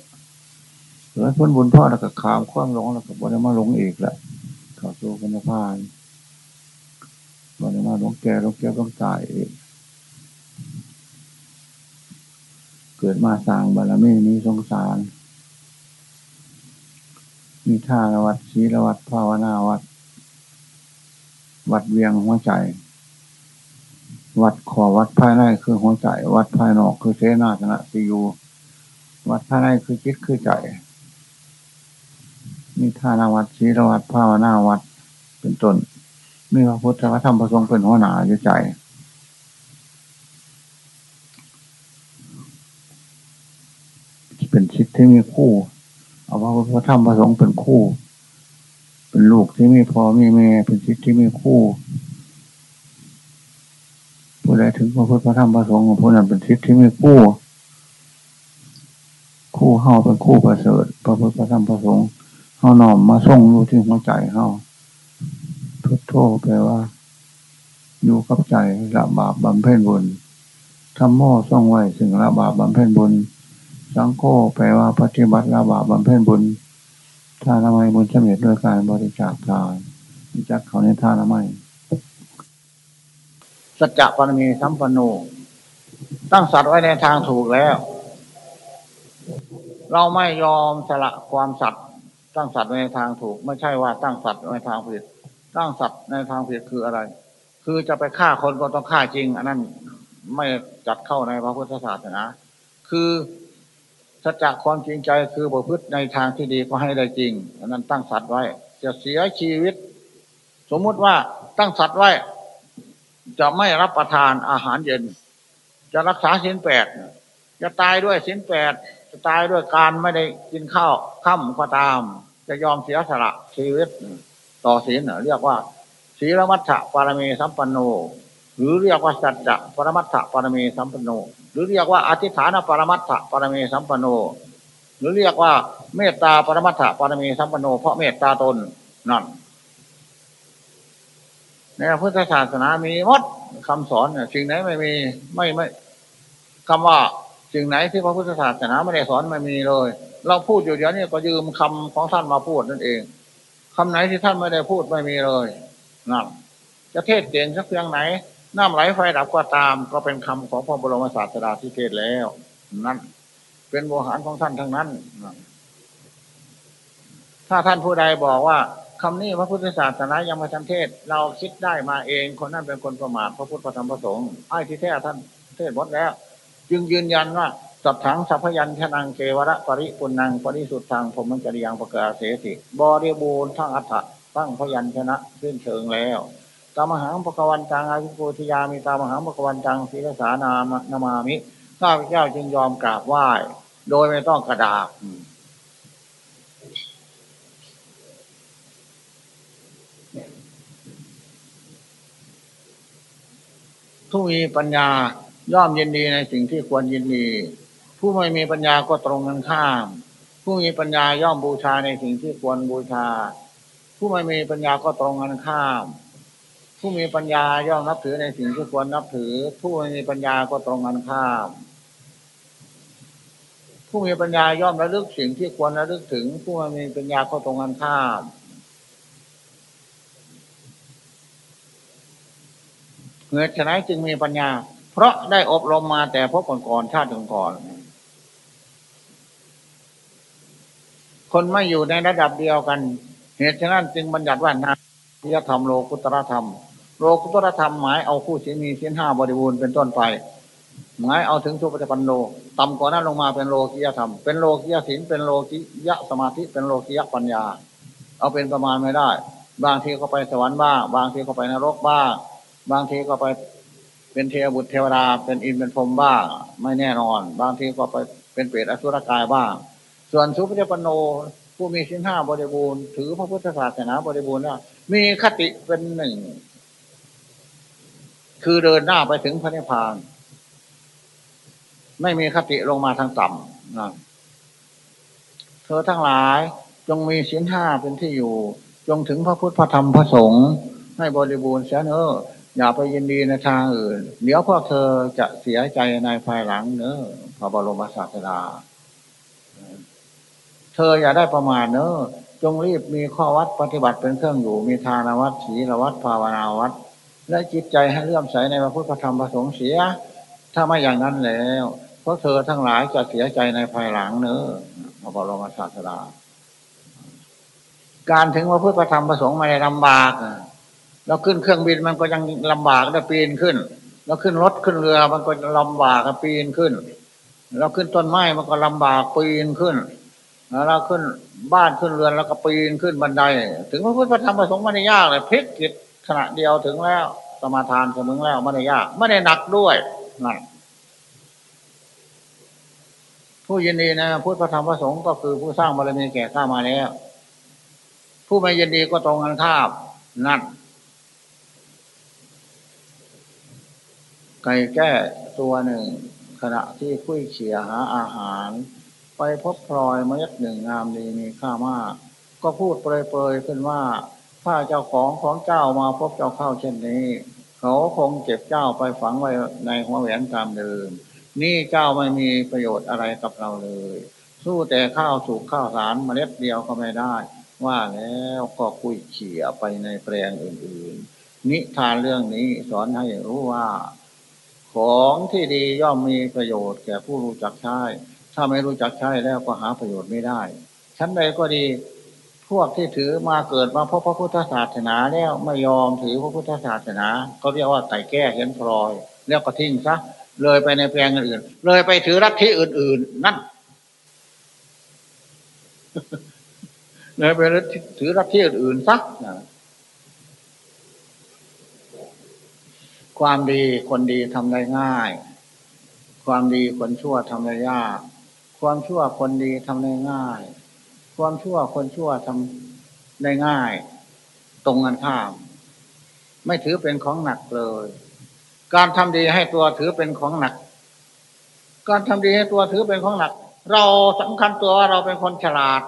Speaker 1: กุศลผลบุญพ่อแล้วก็ขามข้นลงแล้วก็บ่ได้มาหลงเอกและเข้าสู่กันพานบ่ได้มาหลงแก่หลงแก่หลงตายเอง เกิดมาสร้างบารมีนี้สงสาร มีท่าวัดศีลวัดภาวนาวัด วัดเวียงหัวใจ วัดขอวัดภายในคือหัวใจ วัดภายนอกคือเสนาสนะสิยูวัดภายในคือจิตคือใจ มีท่านาวัดศีลวัดภาวนาวัดเป็นต้นมีพระพุทธธรรมประสงค์เป็นหัวหน้าอยู่ใจ เป็นชิดที่มีคู่ เอาพระพุทธธรรมประสงค์เป็นคู่ เป็นลูกที่มีพ่อมีแม่ เป็นชิดที่มีคู่ ผู้ใดถึงพระพุทธธรรมประสงค์ของผู้นั้นเป็นชิดที่มีคู่ คู่เฮาเป็นคู่ประเสริฐพระพุทธธรรมประสงค์เฮาหนอมมาส่งรู้ที่หัวใจเฮาทุกโทษแปลว่าอยู่กับใจละบาปบำเพ็ญบุญทำโม่ส่องไว้สิ่งละบาปบำเพ็ญบุญ สังโฆแปลว่าปฏิบัติละบาปบำเพ็ญบุญท่านามัยบุญสำเร็จด้วยการบริจาคทานจักเขาในท่านามัยสัจจะปรมีสัมปันโนตั้งสัตว์ไว้ในทางถูกแล้ว เราไม่ยอมสละความสัตว์ตั้งสัตว์ในทางถูก ไม่ใช่ว่าตั้งสัตว์ในทางผิด ตั้งสัตว์ในทางผิดคืออะไร คือจะไปฆ่าคนก็ต้องฆ่าจริง อันนั้นไม่จัดเข้าในพระพุทธศาสนาคือ สัจจะความจริงใจคือประพฤติในทางที่ดีก็ให้ได้จริงอันนั้นตั้งสัตว์ไว้ จะเสียชีวิต สมมุติว่าตั้งสัตว์ไว้ จะไม่รับประทานอาหารเย็น จะรักษาสินแปดจะตายด้วยสินแปดจะตายด้วยการไม่ได้กินข้าวค่ำก็ตาม จะยอมเสียสละชีวิต ต่อศีลเรียกว่าศีลมัตถปารมีสัมปันโน หรือเรียกว่าสัจจะปรมัตถปารมีสัมปันโน หรือเรียกว่าอธิฐานปรมัตถปรมีสัมปันโน หรือเรียกว่าเมตตาปรมัตถปรมีสัมปโน เพราะเมตตาตนนั่นในพุทธศาสนามีมดคำสอนสิ่งไหนไม่มีไม่ไม่คำว่าสิ่งไหนที่พระพุทธศาสนาไม่ได้สอนไม่มีเลย เราพูดอยู่เดี๋ยวนี้ก็ยืมคำของท่านมาพูดนั่นเองคำไหนที่ท่านไม่ได้พูดไม่มีเลยนั่นจะเทศเก่งสักเพียงไหน น้ำไหลไฟดับก็ตาม ก็เป็นคำของพระบรมศาสดาที่เทศแล้ว นั่น เป็นโมหารของท่านทั้งนั้น ถ้าท่านผู้ใดบอกว่าคำนี้พระพุทธศาสนายังไม่ทันเทศ เราคิดได้มาเอง คนนั้นเป็นคนประมาทพระพุทธธรรมประสงค์ไอ้ที่แท้ท่านเทศหมดแล้ว จึงยืนยันว่าสัทถังสัพยัญชนะเกวระปริปุนังปริสุทธังผมมันจริยังประกาศเสติบริบูรณ์ทั้งอัฏฐะตั้งพยัญชนะขึ้นเชิงแล้ว ตามหังปกวันตังอาวิโกธิยามีตามหังปกวันตังศีลสานามนามามิข้าพเจ้าจึงยอมกราบไหว้ โดยไม่ต้องกระดาษผู้มีปัญญาย่อมยินดีในสิ่งที่ควรยินดี ผู้ไม่มีปัญญาก็ตรงกันข้าม ผู้มีปัญญาย่อมบูชาในสิ่งที่ควรบูชา ผู้ไม่มีปัญญาก็ตรงกันข้าม ผู้มีปัญญาย่อมนับถือในสิ่งที่ควรนับถือ ผู้ไม่มีปัญญาก็ตรงกันข้ามผู้มีปัญญาย่อมระลึกสิ่งที่ควรระลึกถึง ผู้ไม่มีปัญญาก็ตรงกันข้ามเหตุฉะนั้นจึงมีปัญญา เพราะได้อบรมมาแต่พบก่อนๆชาติก่อนคนไม่อยู่ในระดับเดียวกัน เหตุฉะนั้นจึงบัญญัติว่านาทิยธรรมโลกุตรธรรม โลกุตรธรรมหมายเอาคู่ศีลมีศีลห้าบริบูรณ์เป็นต้นไป หมายเอาถึงสุปฏิปันโนต่ำกว่านั้นลงมาเป็นโลกิยธรรม เป็นโลกิยศีลเป็นโลกิยสมาธิเป็นโลกิยปัญญา เอาเป็นประมาณไม่ได้ บางทีก็ไปสวรรค์บ้าง บางทีก็ไปนรกบ้าง บางทีก็ไปเป็นเทวบุตรเทวดาเป็นอินเป็นพรมบ้างไม่แน่นอน บางทีก็ไปเป็นเปรตอสุรกายบ้าง ส่วนสุภเจปโนผู้มีสินห้าบริบูรณ์ถือพระพุทธศาสนาบริบูรณ์แล้วมีคติเป็นหนึ่ง คือเดินหน้าไปถึงพระนิพพาน ไม่มีคติลงมาทางต่ำนะเธอทั้งหลายจงมีสินห้าเป็นที่อยู่ จงถึงพระพุทธพระธรรมพระสงฆ์ให้บริบูรณ์เสียเนออย่าไปยินดีในทางอื่น เดี๋ยวพวกเธอจะเสียใจในภายหลังเนอพระบรมศาสดา เธออย่าได้ประมาทเนอจงรีบมีข้อวัดปฏิบัติเป็นเครื่องอยู่ มีทานวัดศีลวัดภาวนาวัด และจิตใจให้เลื่อมใสในพระพุทธธรรมประสงค์เสีย ถ้าไม่อย่างนั้นแล้วพวกเธอทั้งหลายจะเสียใจในภายหลังเนอพระบรมศาสดา การถึงพระพุทธธรรมประสงค์ม่ได้ลำบากเราขึ้นเครื่องบินมันก็ยังลำบากได้ปีนขึ้นเราขึ้นรถขึ้นเรือมันก็ลำบากปีนขึ้นเราขึ้นต้นไม้มันก็ลำบากปีนขึ้นเราขึ้นบ้านขึ้นเรือนแล้วก็ปีนขึ้นบันได ถึงพระพุทธธรรมประสงค์ม่ได้ยากเลยพลิกกิจ ขณะเดียวถึงแล้วสมาทานเสมอแล้วไม่ได้ยากไม่ได้หนักด้วยนั่นผู้ยินดีนะพุทธธรรมประสงค์ก็คือผู้สร้างบารมีแก่ข้ามาแล้ว ผู้ไม่ยินดีก็ตรงกันข้ามนั่นไก่แก้ตัวหนึ่ง ขณะที่คุยเขี่ยหาอาหาร ไปพบพลอยมเม็ดหนึ่งงามดีมีค่ามาก ก็พูดเปรยๆขึ้นว่า ถ้าเจ้าของของเจ้ามาพบเจ้าเข้าเช่นนี้ เขาคงเก็บเจ้าไปฝังไว้ในหัวแหวนตามเดิม นี่เจ้าไม่มีประโยชน์อะไรกับเราเลย สู้แต่ข้าวสุกข้าวสารมเมล็ดเดียวก็ไม่ได้ ว่าแล้วก็คุยเขี่ยไปในแปลงอื่นๆ นิทานเรื่องนี้สอนให้รู้ว่า ของที่ดีย่อมมีประโยชน์แก่ผู้รู้จักใช้ถ้าไม่รู้จักใช้แล้วก็หาประโยชน์ไม่ได้ชั้นใดก็ดี พวกที่ถือมาเกิดมาเพราะพระพุทธศาสนาแล้วไม่ยอมถือพระพุทธศาสนา ก็เรียกว่าไต่แก้เห็นพลอย แล้วก็ทิ้งซะเลยไปในแปลงอื่น เลยไปถือรัฐที่อื่น ๆ นั่นเลยไปถือรัฐที่อื่นๆซะความดีคนดีทำได้ง่าย ความดีคนชั่วทำได้ยาก ความชั่วคนดีทำได้ง่าย ความชั่วคนชั่วทำได้ง่าย ตรงกันข้าม ไม่ถือเป็นของหนักเลย การทำดีให้ตัวถือเป็นของหนัก การทำดีให้ตัวถือเป็นของหนัก เราสำคัญตัวว่าเราเป็นคนฉลาด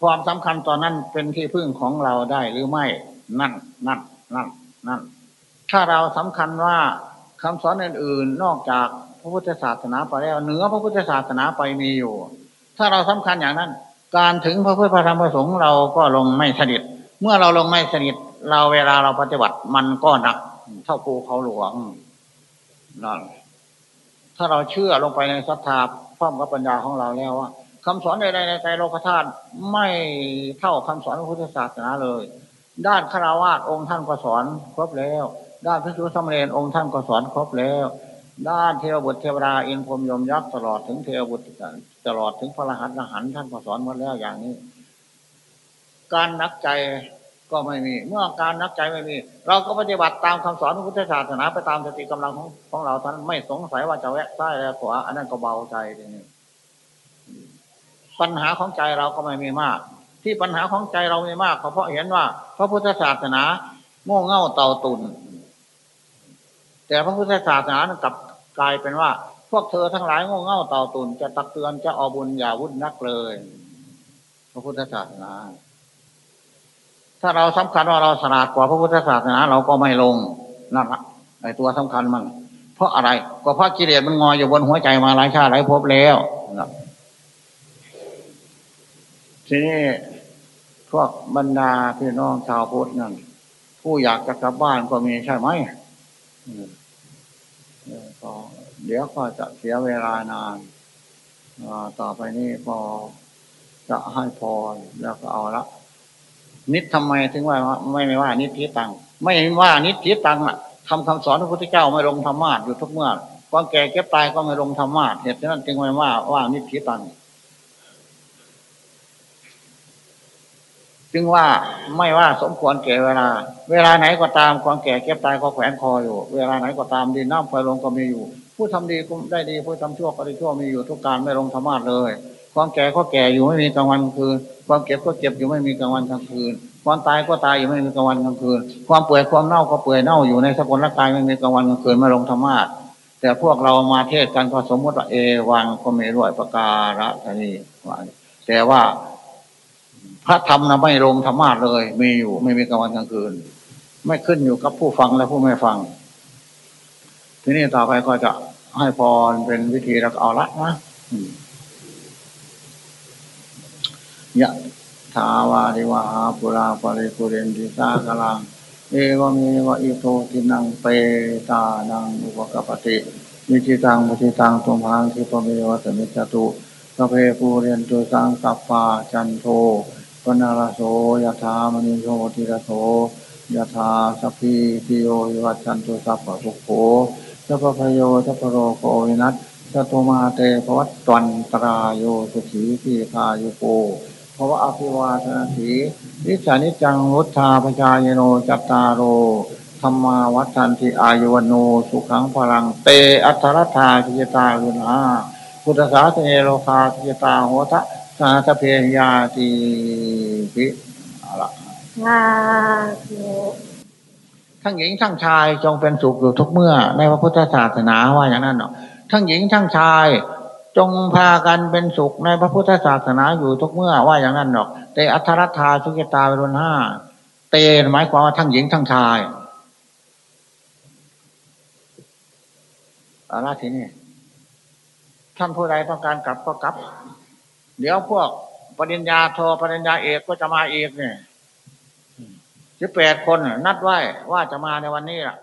Speaker 1: ความสำคัญตอนนั้นเป็นที่พึ่งของเราได้หรือไม่ นั่น นั่น นั่น นั่น ถ้าเราสำคัญว่าคำสอนอื่น ๆ นอกจากพระพุทธศาสนาไปแล้วเหนือพระพุทธศาสนาไปมีอยู่ ถ้าเราสำคัญอย่างนั้น การถึงพระพุทธธรรมประสงค์เราก็ลงไม่สนิท เมื่อเราลงไม่สนิท เราเวลาเราปฏิบัติมันก็หนัก เท่าภูเขาหลวงนั่นถ้าเราเชื่อลงไปในศรัทธาพร้อมกับปัญญาของเราแล้วว่าคำสอนใดๆในใจโลกธาตุไม่เท่าคำสอนพุทธศาสนาเลย ด้านฆราวาสองค์ท่านก็สอนครบแล้ว ด้านพระสุสมเณรองค์ท่านก็สอนครบแล้ว ด้านเทวบุตรเทวดาเอินพรมยมยักษ์ตลอดถึงเทวบุตรตลอดถึงพระรหัสรหันท่านก็สอนมาแล้วอย่างนี้ การนักใจก็ไม่มี เมื่อการนักใจไม่มี เราก็ปฏิบัติตามคำสอนของพุทธศาสนาไปตามสติกำลังของของเราท่านไม่สงสัยว่าจะแวะซ้ายและขวาอันนั้นก็เบาใจทีนี้ปัญหาของใจเราก็ไม่มีมาก ที่ปัญหาของใจเรามีมากเพราะเห็นว่า พระพุทธศาสนาโง่เง่าเต่าตุนแต่พระพุทธศาสนากลับ กลายเป็นว่า พวกเธอทั้งหลายโง่เง่าเต่าตุนจะตักเตือนจะอบุญอย่าวุ่นนักเลย พระพุทธศาสนา ถ้าเราสำคัญว่าเราสลาดกว่าพระพุทธศาสนา เราก็ไม่ลงนั่นละไอตัวสำคัญมันเพราะอะไร ก็เพราะกิเลสมันงอยอยู่บนหัวใจมาหลายชาติหลายภพแล้วทีนี้พวกบรรดาพี่น้องชาวพุทธนั่นผู้อยากจะกลับบ้านก็มีใช่ไหม เดี๋ยวก็จะเสียเวลานานต่อไปนี้พอจะให้พรแล้วก็เอาละ นิดทำไมถึงว่าไม่ไม่ว่า นิดทิตังไม่ว่านิดทิตังอะทำคำสอนพระพุทธเจ้าไม่ลงธรรมาทอยู่ทุกเมื่อความแก่เก็บตายก็ไม่ลงธรรมาทเหตุนั้นจึงไม่ว่าว่านิดทิตัง จึงว่าไม่ว่าสมควรแก่เวลา เวลาไหนก็ตามความแก่เก็บตายก็แขวนคออยู่ เวลาไหนก็ตามดินน้ำไฟลงก็มีอยู่ ผู้ทำดีก็ได้ดีผู้ทำชั่วก็ได้ชั่วมีอยู่ทุกการไม่ลงธรรมาเลย ความแก่ก็แก่อยู่ไม่มีกลางวันกลางคืน ความเก็บก็เก็บอยู่ไม่มีกลางวันกลางคืน ความตายก็ตายอยู่ไม่มีกลางวันกลางคืน ความเปื่อยความเน่าก็เปื่อยเน่าอยู่ในสกุลร่างกายไม่มีกลางวันกลางคืนไม่ลงธรรมาแต่พวกเรามาเทศกันก็สมมติว่าเอวังก็มีรวยประการะนี่แต่ว่า พระธรรมนะไม่ลงธรรมะเลย มีอยู่ ไม่มีกลางวันกลางคืน ไม่ขึ้นอยู่กับผู้ฟังและผู้ไม่ฟัง ทีนี้ต่อไปก็จะให้พรเป็นวิธีแล้วเอาละนะยะทาวาริวาหาปุราปริปุเรนติสากลัง เอวเมวะอิโตทินังเปตานังอุปกปติมิจิตังมุจิตังตุมหังคิปเมวะสมิจตุสเพปูเรียนตุสังสัปปาจันโท ปนาลโสยถามณิโชติระโสยถาสัพพิติโยวัชันตุสัพพะทุโขสัพพะโยสัพพโรโกวินัสสัตมาเตภวัตตันตรายโยสุขีพีคาโยโกภวะอภิวาทนาสีนิสานิจังวุฒาปชายโนจัตตารโรธรรมาวัฏันติอายุวโนสุขังพลังเตอัตรธาจิตาลุนาพุทธศาสนโลคาจิตาโหทะ สาธเพยาตีพิอะละทั้งหญิงทั้งชายจงเป็นสุขอยู่ทุกเมื่อ ในพระพุทธศาสนาว่าอย่างนั้นเนาะทั้งหญิงทั้งชายจงพากันเป็นสุขในพระพุทธศาสนาอยู่ทุกเมื่อว่าอย่างนั้นเนาะแต่อัทรัตาสุกิตาเปรุนห้าเตหมายความว่าทั้งหญิงทั้งชายอะไรทีนี้ท่านผู้ใดต้องการกลับก็กลับ เดี๋ยวพวกปริญญาโทรปริญญาเอกก็จะมาเอกเนี่ยสิบแปดคนนัดไว้ว่าจะมาในวันนี้ล่ะ